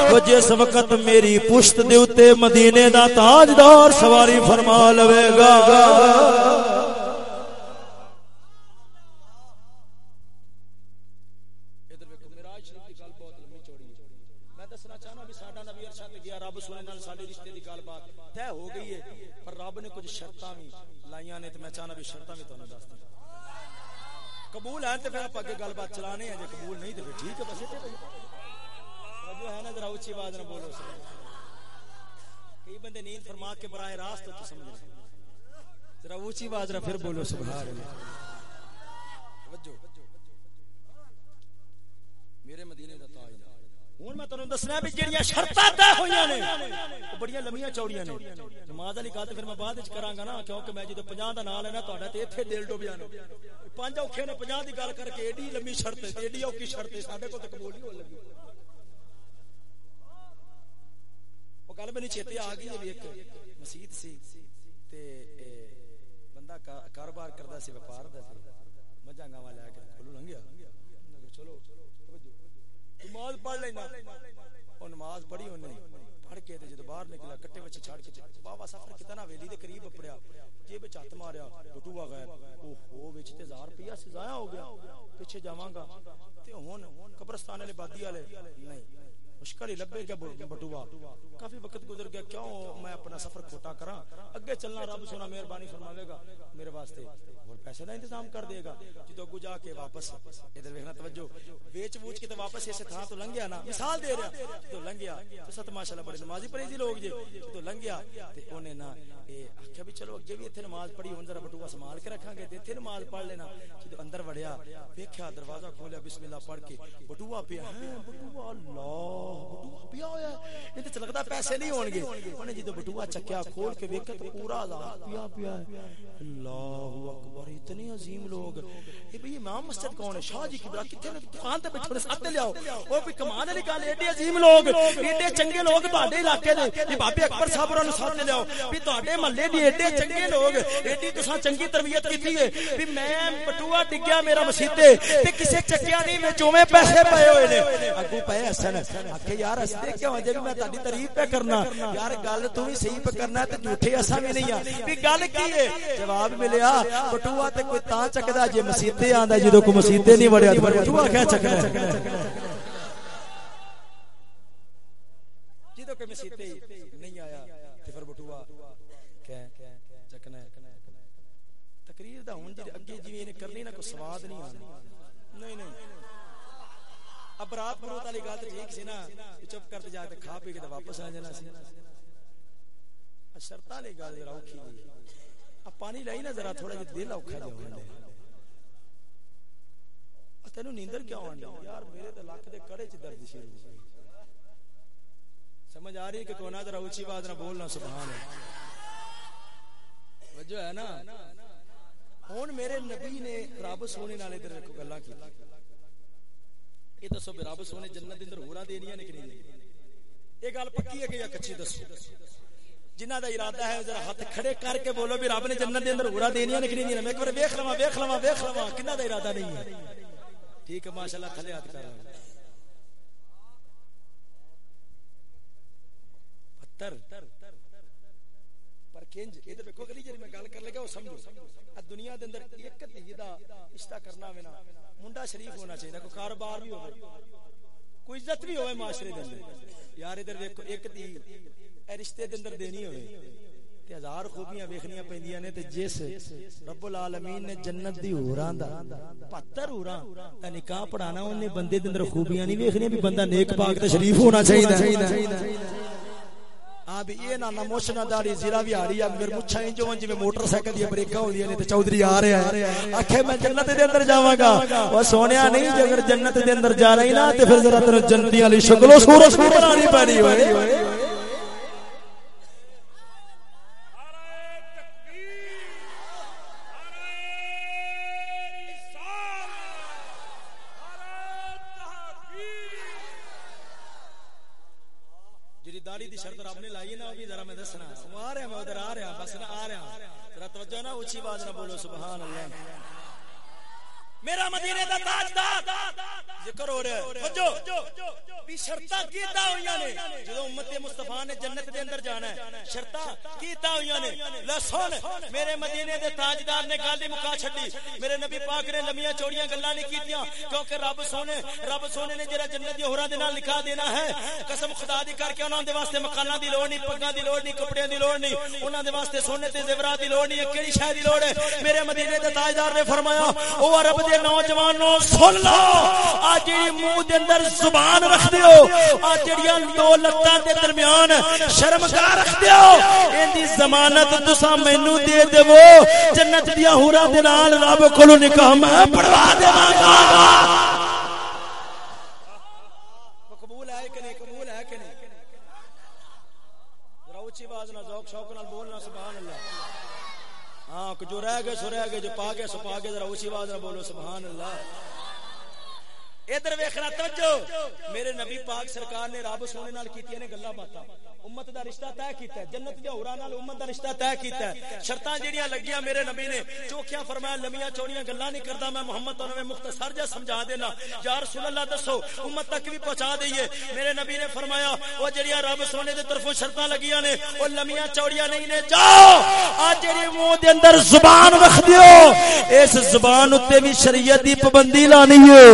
A: او جس وقت میری پشت دے اوتے مدینے دا تاجدار سواری فرما لوے گا۔ قبول ہے تو پھر آپ اگے گل بات چلانے ہیں جی قبول نہیں تو پھر ٹھیک ہے بس جو ہے نا ذرا اچھی بات نہ بولو کئی بندے نیند فرما کے براہ راست تو سمجھ ذرا اونچی بات ذرا پھر بولو سبحان اللہ میرے مدینے دا تاج ہوں میں تمہیں دسنا بھی جہاں شرط طے ہوئی نے بڑی لمیاں چوڑیاں نے۔ نماز والی گل پھر میں بعد کرا گا نا، کیونکہ میں جدو پناہ کا نام لینا تا اتنے دل ڈوبیا پانچ اوکھے نے پناہ کی گل کر کے ایڈی لمبی شرط ایڈی اوکھی شرط سارے کو قبول نہیں ہو لگی۔ وہ گل میری چیتے آ گئی بھی ایک مسیت سی، تے بندہ کاروبار کرتا سی، وپار دا سی۔ مجھا گاوا لے کے کھولو لنگیا۔ چلو۔ نماز پڑھ لینا۔ او نماز پڑھی انہیں پڑھ کے تے جدو باہر نکلا، کٹے وچ چھڑ کے بابا سفر کتنا ویلی دے قریب پڑیا جیب وچ ہاتھ ماریا بٹوا غیر۔ او ہو وچ تے 1000 روپیہ سزایا ہو گیا۔ پیچھے جاواں گا۔ تے ہن قبرستان والے بادی والے، نہیں۔ مشکل ہی لبے گا بٹوا۔ کافی وقت گزر گیا، کیوں میں اپنا سفر کھوٹا کراں؟ اگے چلنا رب سونا مہربانی فرماوے گا میرے واسطے۔ اور پیسے دا انتظام کر دے گا۔ جدو اگو جا کے واپس، ادھر ویکھنا توجہ، ویچ ووچ کے تے واپس اس تھاں تو لنگیا نا۔ مثال دے رہا، تو لنگیا۔ تو ست ماشاءاللہ بڑے نمازی پڑھی لوگ جے تو لنگیا، تے اونے نا اے آکھیا بھی چلو اگے بھی ایتھے نماز پڑھی، ہن ذرا بٹوا سنبھال کے رکھاں گے۔ تے ایتھے نماز پڑھ لینا۔ جدو اندر وڑیا ویکھیا، دروازہ کھولیا، بسم اللہ پڑھ کے بٹوا پیا۔ ہے بٹوا اللہ۔ بٹوا پیا ہویا ہے۔ تے لگدا پیسے نہیں ہون گے۔ اونے بٹوا چکیا، کھول کے پورا ہزار پیا پیا ہے۔ اللہ اکبر، اتنے عظیم لوگ۔ اے بھئی امام مسجد کون ہے؟ شاہ جی کبرا کتے نے دکان تے بیٹھے ساتھ لیاؤ او بھی والی گل ایڈے عظیم لوگ، ایڈے چنگے لوگ تہاڈے علاقے دے بابے اکبر صاحب انہاں ساتھ لیاؤ بھی تہاڈے محلے ایڈے چنگے لوگ، ایڈی تساں چنگی تربیت کیتی ہے۔ بھی میں بٹوا ڈگیا میرا مسجد تے کسے چکیا نہیں، میں چوویں پیسے پئے ہوئے نے۔ اگو پئے حسن آکھے یار ہستے کیوں جے میں تہاڈی تعریف پہ کرنا۔ یار گل تو بھی صحیح پہ کرنا تے جھوٹے اساں بھی نہیں آ بھی گل کی ہے؟ جواب ملیا۔ بٹوا تے کوئی تاں چکدا جے مسجد تے آندا جدوں کو مسجد تے نہیں وڑیا تے بٹوا کیا چکدا جدوں کہ مسجد نہیں آیا تے پھر بٹوا کہ چکنا تقریر دا ہن جے جی، اگے جی جویں کرنی نا کوئی سواد نہیں آنا نہیں نہیں۔ اب رات برات والی گل ٹھیک سی نا چپ کر جا کے کھا پی کے واپس آ جانا سی۔ شرط والی گل ذرا اوکھی جی اب پانی لائی نا ذرا، تھوڑا جہا دل اوکھا جا ہوندا تینوں نیندر کیوں آنڈی یار میرے تے لک دے کڑے چ درد شروع ہو گئی سمجھ آ رہی ہے کہ کونا ذرا اونچی آواز نہ بولنا، سبحان اللہ۔ وجہ ہے نا؟ ہن میرے نبی نے رب سونے نال ادھر دیکھو گلاں کی۔ یہ دسو بھی رب سونے جنت اندر ہورا دینیاں نے کہ نہیں یہ گل پکی ہے کہ یا کچی دسو جنہ دا ارادہ ہے ذرا ہاتھ کھڑے کر کے بولو بھی رب نے جنت دے اندر ہورا دینیاں نے کہ نہیں میں ایک بار ویکھ لواں ویکھ لواں ویکھ لواں کنہ دا ارادہ نہیں ہے ٹھیک ہے ماشاءاللہ تھلے ہاتھ کر پتھر پر کنج ادھر دیکھو گلی جڑی میں گل کر لگا او سمجھو دنیا دے اندر ایک دھی دا رشتہ کرنا وے نا منڈا شریف ہونا چاہیے کوئی کاروبار بھی ہوے کوئی عزت بھی ہوے معاشرے دے اندر۔ یار ادھر دیکھو، ایک دھی اے رشتے دے اندر دینی ہوے تے ہزار خوبیاں ویکھنیاں پیندیاں نے، تے جس رب العالمین نے جنت دی ہوراں دا 75 ہوراں دا نکاح پڑھانا اونے بندے دے اندر خوبیاں نہیں ویکھنیاں، بھی بندہ نیک پاک تے شریف ہونا چاہیے ہاں بھی یہ نہ نموش داری زیرا بھی آ رہی ہے میرے مچھا ہی جو جی موٹر سائیکل دی بریکاں ہوندیاں نے، تے چوہدری آ رہا ہے اکھے میں جنت دے اندر جاواں گا۔ او سونیا نہیں، جے اگر جنت دے اندر جا رہی نا، تے پھر ذرا تینو جنتی والی شکل و صورت بنانی پڑی ہوئے آئی نا ذرا میں دسنا آ رہا میں ادھر آ رہا بس آ رہا ذرا توجہ نہ، اونچی آواز نہ بولو، سبحان اللہ۔ میرا مدینے دا تاجدار۔ ذکر ہو رہا ہے۔ توجہ بھی شرطاں کیتا ہویاں نے۔ جدوں امت مصطفی نے جنت دے اندر جانا ہے، شرطاں کیتا ہویاں نے۔ لے سن، میرے مدینے دے تاجدار نے گل مکا چھڈی۔ میرے نبی پاک نے لمیاں چوڑیاں گلاں نہیں کیتیاں۔ کیونکہ رب سونے رب سونے نے جڑا جنت دی ہوراں دے نال لکھا دینا ہے، قسم خدا دی کر کے انہاں دے واسطے مکاناں دی لوڑ نہیں، پگاں دی لوڑ نہیں، کپڑیاں دی لوڑ نہیں۔ انہاں دے واسطے سونے تے زیورات دی لوڑ نہیں کیڑی شے دی لوڑ ہے۔ میرے مدینے دے تاجدار نے فرمایا او عرب دے نوجوانوں، سن لو۔ آ جڑی منہ دے اندر زبان رکھ دیو آ جڑیاں دو لتاں دے درمیان شرمگاہ رکھ دیو این دی ضمانت تساں مینوں دے دیو جنت دیاں حوراں دے نال رب کولوں نکاح میں پڑھوا دیواں گا۔ قبول ہے کہ نہیں؟ قبول ہے کہ نہیں؟ ذرا اونچی آواز نال ذوق شوق نال بولنا، سبحان اللہ۔ ہاں جو رہ گئے سو رہ گئے، جو پا گئے سو پا گئے، ذرا اسی آواز نہ بولو، سبحان اللہ۔ ادھر ویکھنا، توجہ۔ میرے نبی پاک سرکار نے رب سونے نال کیتیاں نے گلاں باتاں۔ امت دا رشتہ طے کیتا ہے، جنت دے ہورا نال امت دا رشتہ طے کیتا ہے۔ شرطاں جڑیاں لگیاں میرے نبی نے، چوکھیاں فرمایا لمیاں چوڑیاں گلاں نہیں کردا، میں محمد تو میں مختصر جا سمجھا دینا۔ یا رسول اللہ، دسو، امت تک بھی پہنچا دئیے میرے نبی نے فرمایا او جڑیاں رب سونے دے طرفوں شرطاں لگیاں نے او لمیاں چوڑیاں نہیں نے۔ جاؤ! آ جڑی منہ دے اندر زبان رکھ دیو، اس زبان اتے بھی شریعت دی پابندی لانی ہے۔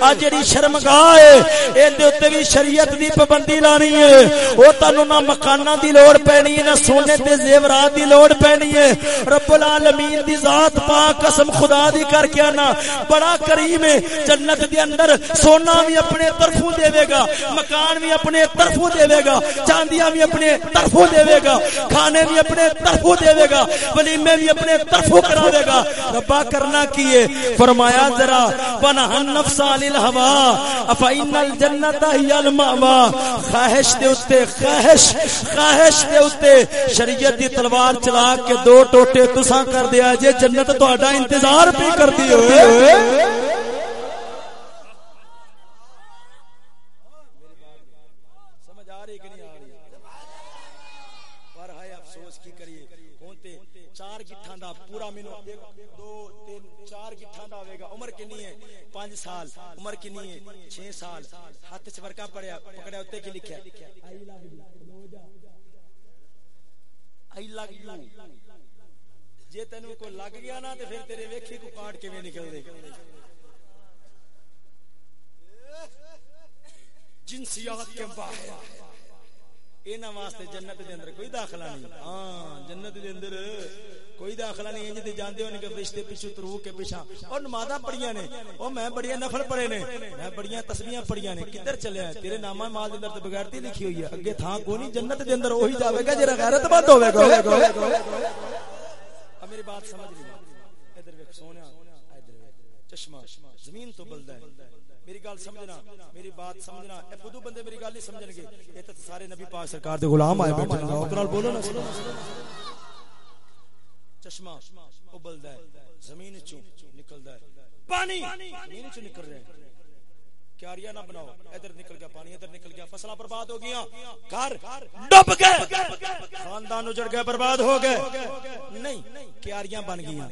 A: آ جڑی شرمگاہ ہے این دے اتے بھی شریعت دی پابندی لانی ہے۔ او تانوں نہ مکاناں دی لوڑ پینی ہے، نہ سونے تے زیورات دی لوڑ پینی ہے۔ رب العالمین دی ذات پاک قسم خدا دی کر کے نا بڑا کریم ہے، جنت دے اندر سونا بھی اپنے طرفوں دے گا، مکان بھی اپنے طرفوں دے گا، چاندیاں بھی اپنے طرفوں دے گا، کھانے بھی اپنے طرفوں دے گا، ولیمے بھی اپنے طرفوں کراوے گا۔ ربا کرنا کیے فرمایا ذرا ونہ النفس عن الهوى افین الجنت هي المأوى خواہش دے اوتے خواہش خواہش دے اوتے شریعت دی تلوار چلا کے دو ٹوٹے تساں کر دیا جے، جنت تہاڈا انتظار بھی کردی ہوئے۔ چار گٹھاں دا پورا مینوں دو، تین، چار گٹھاں دا ہوے گا۔ عمر کنی ہے؟ پانچ سال، عمر کی نہیں ہے، چھ سال۔ ہاتھ چ ورکا پڑیا، پکڑیا اوتے کی لکھیا۔ آئی لگ یو جے تینوں کو لگ گیا نا، تے پھر تیرے ویکھی کو کاٹ کے میں نکل دے جنسیات کے باہر۔ اینا واسطے جنت دے اندر کوئی داخلہ نہیں ہاں جنت دے اندر کوئی داخلہ نہیں انج تے جاندے ہون کہ فرشتے پیچھے ترو کے پیچھا اور نمازاں پڑھیاں نے او میں بڑیاں نفل پڑھے نے میں بڑیاں تسبیحاں پڑھیاں نے کدھر چلے ہے تیرے نامہ مال دے اندر تے بغیرتی لکھی ہوئی ہے اگے تھا کوئی جنت دے اندر وہی جاوے گا جڑا غیرت مند ہوے گا اب میری بات سمجھ لے ادھر ویکھ سونیا ادھر ویکھ چشمہ زمین تو بلدا ہے میری گل سمجھنا، میری بات سمجھنا۔ اے بدو بندے میری گل نہیں سمجھن گے اے تے سارے نبی پاک سرکار دے غلام آئے بیٹھے ہیں۔ اوترال بولو نا۔ چشمہ ابلدا ہے، زمین چوں نکلدا ہے۔ پانی! زمین چوں نکل رہا ہے کیاریاں نہ بناؤ۔ ادھر نکل گیا پانی، ادھر نکل گیا۔ فصلیں برباد ہو گیا۔ گھر ڈب گئے۔ خاندان اجڑ گئے، برباد ہو گئے۔ نہیں، کیاریاں بن گئیاں۔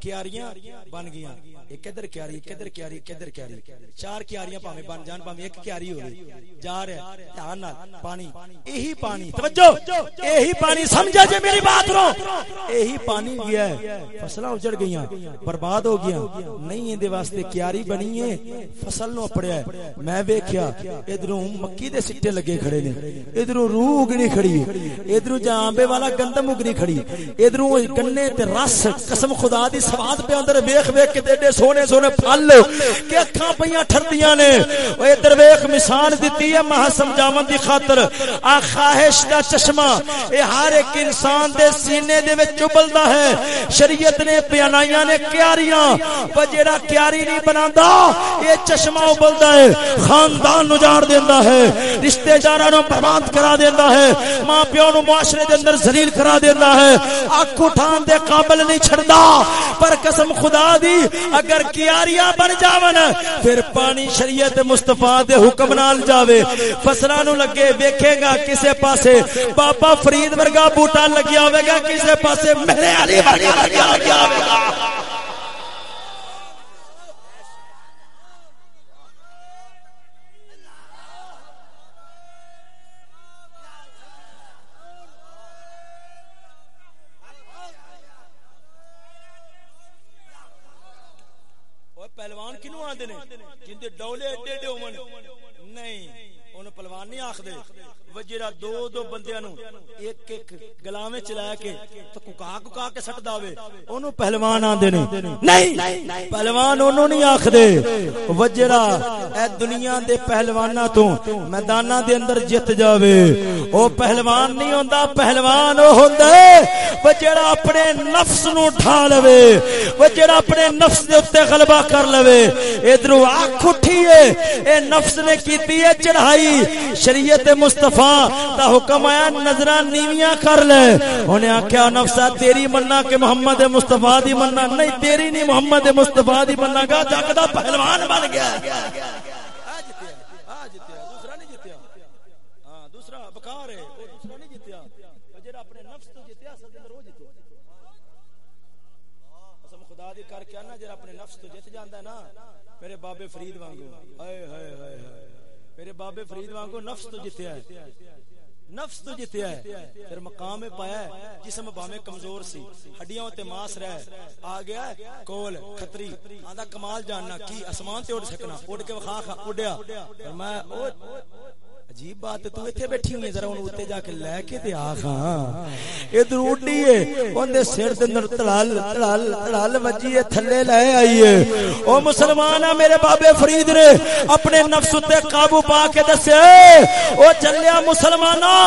A: کیاریاں بن گئیاں ایک ادھر کیاری ایک ادھر کیاری ایک ادھر کیاری چار کیاریاں پاویں بن جان پاویں ایک کیاری ہو گئی جا رہا ہے دھیان نال پانی یہی پانی توجہ یہی پانی سمجھا جے میری بات رو یہی پانی گیا ہے فصلاں اجڑ گئیاں برباد ہو گیا نہیں ایں واسطے کیاری بنی ہے فصل نو اپڑیا ہے میں ویکھیا ادھروں مکی دے سٹے لگے کھڑے نے ادھروں روح اگنی کھڑی ہے ادھروں جانبے والا گندم اگنی کھڑی ادھروں گنے تے رس قسم خدا دی سواد پہ اندر ویکھ ویکھ کے تے سونے سونے پھل کہ اکھاں پیاں ٹھردیاں نے۔ او ادھر ویکھ مثال دتی ہے مہا سمجھاون دی خاطر۔ آ خواہش دا چشمہ۔ اے ہر ایک انسان دے سینے دے وچ چبلدا ہے۔ شریعت نے پیانائیاں نے کیاریاں۔ او جیڑا کیاری نہیں بناندا، اے چشمہ ابلدا ہے۔ خاندان نجار دیندا ہے۔ رشتہ داراں نو برباد کرا دیندا ہے۔ ماں پیو نو معاشرے دے اندر ذلیل کرا دیندا ہے۔ اکھ اٹھان دے قابل نہیں چھڑدا۔ پر قسم خدا دی، اگر کیاریاں بن جاون، پھر پانی شریعت مصطفیٰ دے حکم نال جاوے۔ فصلاں نو لگے، ویکھے گا کسے پاسے۔ بابا فرید ورگا بوٹا لگیا ہوے گا، کسے پاسے۔ میرے علی ورگا لگیا ہوے گا۔ نے جن دے ڈولے ایڈے ایڈے ہون نہیں اون پلوان نہیں آکھدے وجرا دو دو بندیاں نو ایک ایک گلا وچ لا کے تو ککا ککا کے سٹ داوے اونوں پہلوان آندے نے نہیں پہلوان اونوں نہیں آکھدے وجرا اے دنیا دے پہلواناں تو میداناں دے اندر جت جاوے او پہلوان نہیں ہوندا پہلوان او ہوندا ہے اپنے نفس نو ڈھا لوے وجرا اپنے نفس دے اوتے غلبہ کر لوے ادھروں اکھ اٹھی ہے اے نفس نے کیتی ہے چڑھائی شریعت مصطفی مصطفی دا حکم آیا، نظراں نیویاں کر لے۔ انہیں آکھیا، نفسا تیری مننا کہ محمد مصطفی دی مننا نہیں، تیری نہیں، محمد مصطفی دی مننا گا جگ دا پہلوان بن گیا۔ کر کے آنا جڑا اپنے نفس تو جیت جاندا ہے نا میرے بابے فرید وانگو میرے بابے فرید وانگو نفس تو جتیا ہے، نفس تو جتیا ہے، پھر مقام میں پایا ہے، جسم بامے کمزور سی، ہڈیاں تے ماس رہ آ گیا ہے، کول خطری آندا کمال جاننا، کی اسمان تے اڑ سکنا اڑ کے وخا اڑیا میں عجیب بات تو ایتھے بیٹھی ہوئی ذرا اونوں اوتے جا کے لے کے تے آ ہاں۔ ادھر اڈی ہے اون دے سر دے اندر تڑال تڑال تڑال وجی ہے، تھلے لے آئی ہے۔ او مسلماناں میرے بابے فرید نے اپنے نفس تے قابو پا کے دسے۔ او چلیا مسلماناں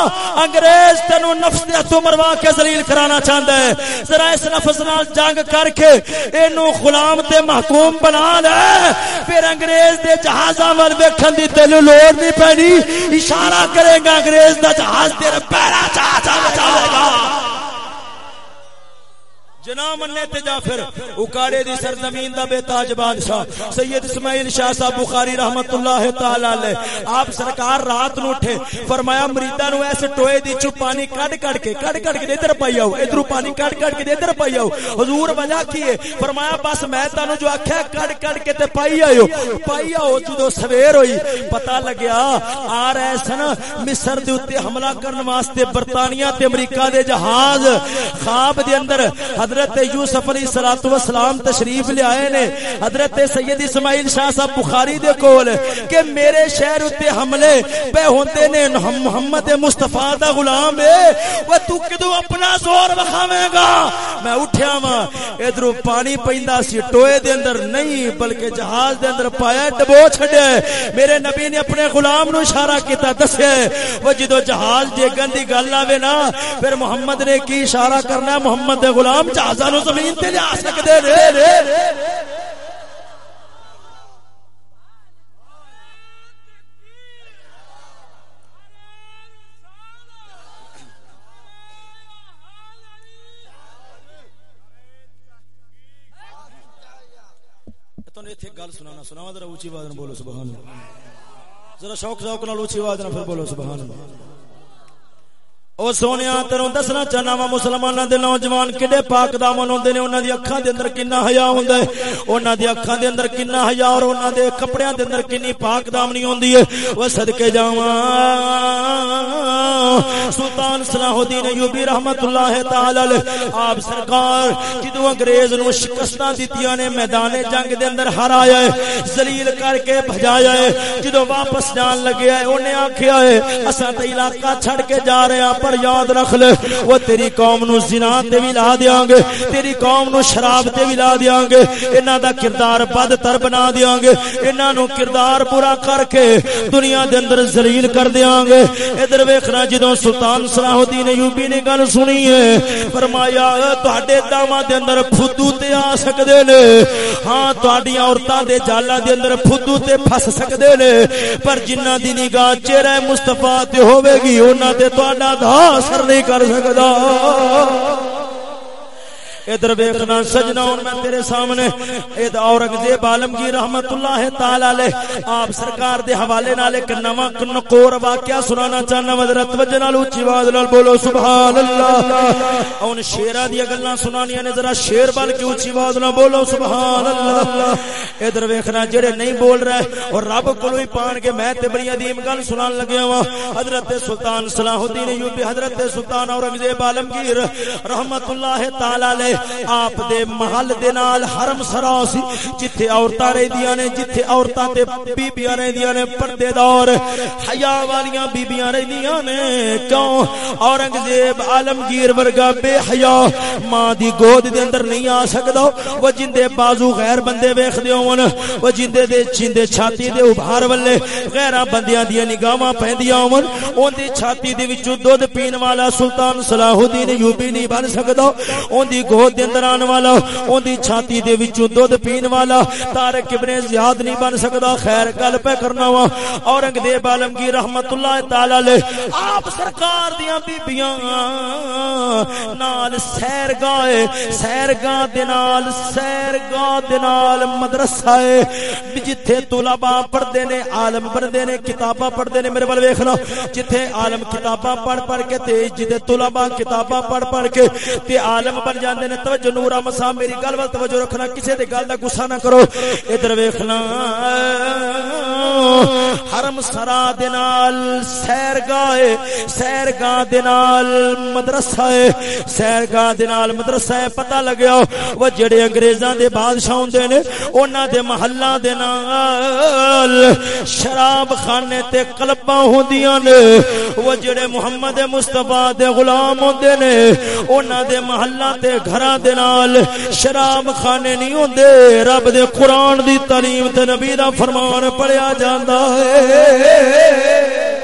A: انگریز تینو نفس دے ہتھوں مروا کے ذلیل کرانا چاہندا ہے۔ ذرا اس نفس نال جنگ کر کے اینو غلام تے محکوم بنا لے۔ پھر انگریز دے جہازاں ول ویکھن دی تینو لوڑ نہیں پینی اشارہ کرے گا انگریز دا جہاز تیرے پیرا چاہ چاہ چاہے گا۔ جنا مننے تے جا پھر۔ اکاڑے دی سرزمین دا بے تاج بادشاہ۔ سید اسماعیل شاہ صاحب بخاری اللہ تعالی علیہ۔ آپ سرکار رات نو اٹھے۔ فرمایا مریداں نو ایسے ٹوئے دی چ پانی کڈ کڈ کے، کڈ کڈ کے ادھر پائی آؤ۔ ادھر پانی کڈ کڈ کے ادھر پائی آؤ۔ حضور وجہ کی فرمایا بس میں تانوں جو آکھیا کڈ کڈ کے تے پائی آئو پائی آؤ جدو سویر ہوئی۔ پتہ لگیا آ رہے سن مصر دے اوتے حملہ کرن واسطے برطانیہ تے امریکہ دے جہاز خواب دے اندر۔ حضرت حضرت یوسف علیہ الصلوۃ والسلام تشریف لے آئے نے۔ حضرت سید اسماعیل شاہ صاحب بخاری دے کول کہ میرے شہر اتے حملے پہ ہوندے نے۔ محمد مصطفی دا غلام اے۔ او تو کدو اپنا زور وکھاویں گا۔ میں اٹھیا وا ادھر پانی پیندا سی ٹوئے دے اندر نہیں، بلکہ جہاز دے اندر پایا ڈبو چھڈے میرے نبی نے اپنے غلام نو اشارہ کیتا دسے وہ جدو جہاز دے گندی گل آوے نا، پھر محمد نے کی اشارہ کرنا؟ محمد دے غلام جہاز جہازاں نو زمین تے لیا سکدے نے۔ گل سنانا سنا ذرا اونچی آواز بولو، سبحان اللہ۔ ذرا شوق شوق نال اونچی آواز نال پھر بولو، سبحان اللہ۔ او سونے تیروں دسنا چاہنا وا، مسلماناں دے نوجوان کڈے پاک دامن ہوندے نے؟ انہاں دی اکھاں دے اندر کنا حیا ہوندا ہے۔ انہاں دی اکھاں دے اندر کنا حیا اور انہاں دے کپڑیاں دے اندر کنی پاک دامنی ہوندی ہے۔ او صدکے جاواں۔ سلطان صلاح الدین ایوبی رحمت اللہ تعالی علیہ۔ آپ سرکار جدوں انگریز نو شکستاں دتیاں نے، میدان جنگ دے اندر ہرایا ہے۔ ذلیل کر کے بھجایا ہے۔ جدوں واپس جان لگے ہے اونے آکھیا ہے، اساں تے علاقہ چھڑ کے جا رہے ہیں۔ پر یاد رکھ لے۔ وہ تیری قوم نو زنا تے بھی لا دیاں گے، تیری قوم نو شراب تے بھی لا دیاں گے۔ انہاں دا کردار بد تر بنا دیاں گے۔ انہاں نو کردار پورا کر کے دنیا دے اندر ذلیل کر دیاں گے۔ ادھر ویکھنا جدوں سلطان صلاح الدین ایوبی نے گل سنی ہے، فرمایا، تواڈے داواں دے اندر پھدو تے آ سکدے نے۔ ہاں تواڈیاں عورتاں دے جالاں دے اندر پھدو تے پھس سکدے نے۔ پر جنہاں دی نگاہ چہرہ مصطفی تے ہوے گی، انہاں تے تواڈا اثر نہیں کر سکتا ادھر ویکھنا سجنا ہوں میں تیرے سامنے۔ اے اورنگزیب عالمگیر رحمت اللہ تعالی علیہ، آپ سرکار دے حوالے نال ایک نواں کنکور واقعہ سنانا چاہنا ذرا توجہ نال، اونچی آواز نال بولو سبحان اللہ اون شیراں دی گلاں سنانیاں نے، ذرا شیر بن کے اونچی آواز نال بولو سبحان اللہ ادھر ویکھنا، جڑے نہیں بول رہے، اور رب کولوں ہی پان کے میں تے بڑی عظیم گل سنان لگیا وا حضرت سلطان صلاح الدین ایوبی، حضرت سلطان اورنگزیب عالمگیر رحمت اللہ تعالی علیہ آپ دے محل دے نال حرم سرا سی، جتھے عورتاں رہندیاں نے، جتھے عورتاں تے بیبییاں رہندیاں نے، پردے دار حیا والیاں بیبییاں رہندیاں نے۔ کیوں؟ اورنگزیب عالمگیر ورگا بے حیا ماں دی گود دے اندر نہیں آ سکدا۔ وہ جندے بازو غیر بندے ویکھدے ہون، وہ جندے دے چیندے چھاتی دے ابھار ولے غیراں بندیاں دی نگاہاں پیندیاں ہون۔ اون دی چھاتی دے وچوں دودھ پین والا سلطان صلاح الدین یوبی نہیں بن سکدا۔ اون دی گود گود دے اندر آن والا اون دی چھاتی دے وچوں دودھ پین والا طارق ابن زیاد نہیں بن سکدا، خیر گل پہ کرنا وا۔ اورنگزیب عالمگیر رحمت اللہ تعالی علیہ، آپ سرکار دیاں بیبییاں نال سیر گاہ سیر گاہ دے نال سیر گاہ دے نال مدرسہ ہے۔ جتھے طلباء پڑھدے نے، عالم بندے نے، کتاباں پڑھدے نے، میرے ول ویکھنا جتھے عالم کتاباں پڑھ پڑھ کے تے جدے طلباء کتاباں پڑھ پڑھ کے تے عالم بن جاندے نے توجہ نورا مسا میری گل ول توجہ رکھنا، کسے دی گل دا غصہ نہ کرو۔ ادھر ویکھنا حرم سرا دے نال سیر گاہ سیر گاہ دے نال مدرسہ ہے۔ سیر گاہ دے نال مدرسہ ہے، پتہ لگیا۔ وہ جڑے انگریزاں دے بادشاہ ہوندے نے، انہاں دے محلہ دے نال شراب خانے تے کلباں ہوندیاں نے۔ وہ جڑے محمد مصطفی دے غلام ہوندے نے، انہاں دے محلہ تے گھر گھراں دے نال شراب خانے نہیں ہوندے، رب دے قرآن دی تعلیم تے نبی دا فرمان پڑھیا جاندا ہے۔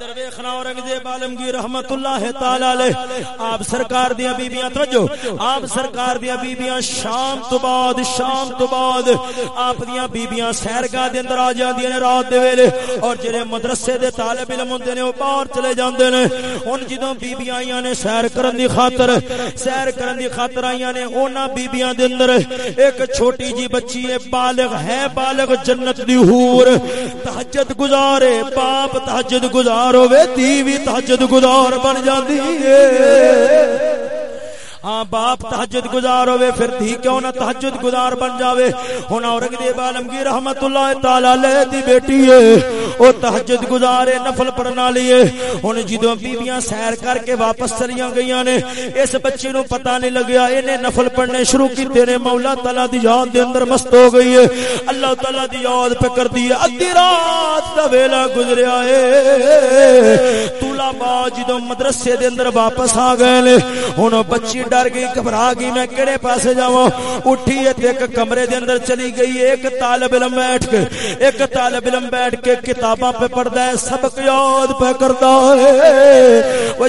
A: درویخنا اورنگزیب عالمگیر رحمت اللہ تعالی علیہ، آپ سرکار دیا بیبیاں، توجہ، آپ سرکار دیا بیبیاں، شام تو بعد، شام تو بعد، آپ دیا بیبیاں سیرگاہ دے اندر آ جاندیاں نے رات دے ویلے، اور جڑے مدرسے دے طالب علم ہوندے نے او باہر چلے جاندے نے۔ ہن جدوں بیبیاں آئیاں نے سیر کرن دی خاطر، سیر کرن دی خاطر آئیاں نے انہاں بیبیاں دے اندر، ایک چھوٹی جی بچی ہے، بالغ ہے، بالغ جنت دی حور۔ تہجد گزارے باپ تہجد گزار گزار ہوے تی بھی تہجد گزار بن جاتی ہے۔ ہاں باپ تہجد گزار ہوے پھر دھی کیوں نہ تہجد گزار بن جاوے؟ ہن اورنگزیب عالمگیر رحمت اللہ تعالی علیہ دی بیٹی ہے، او تہجد گزارے نفل پڑھن والی ہے۔ ہن جدوں بیبییاں سیر کر کے واپس چلیاں گئیاں نے، اس بچے نو پتہ نہیں لگیا اینے نفل پڑھنے شروع کیتے نے۔ مولا تعالی دی یاد دے اندر مست ہو گئی ہے۔ اللہ تعالی دی یاد پہ کر دی ادھی رات دا ویلا گزریا ہے۔ طلباء جدوں مدرسے دے اندر واپس آ گئے نے، ہن بچی ڈر گئی، گھبرا گئی، میں کہڑے پاسے جاواں؟ اٹھی ایک کمرے دے اندر چلی گئی، ایک طالب علم بیٹھ کے ایک طالب علم بیٹھ کے کتاباں پہ پڑھدا ہے، سبق یاد پہ کردا ہے۔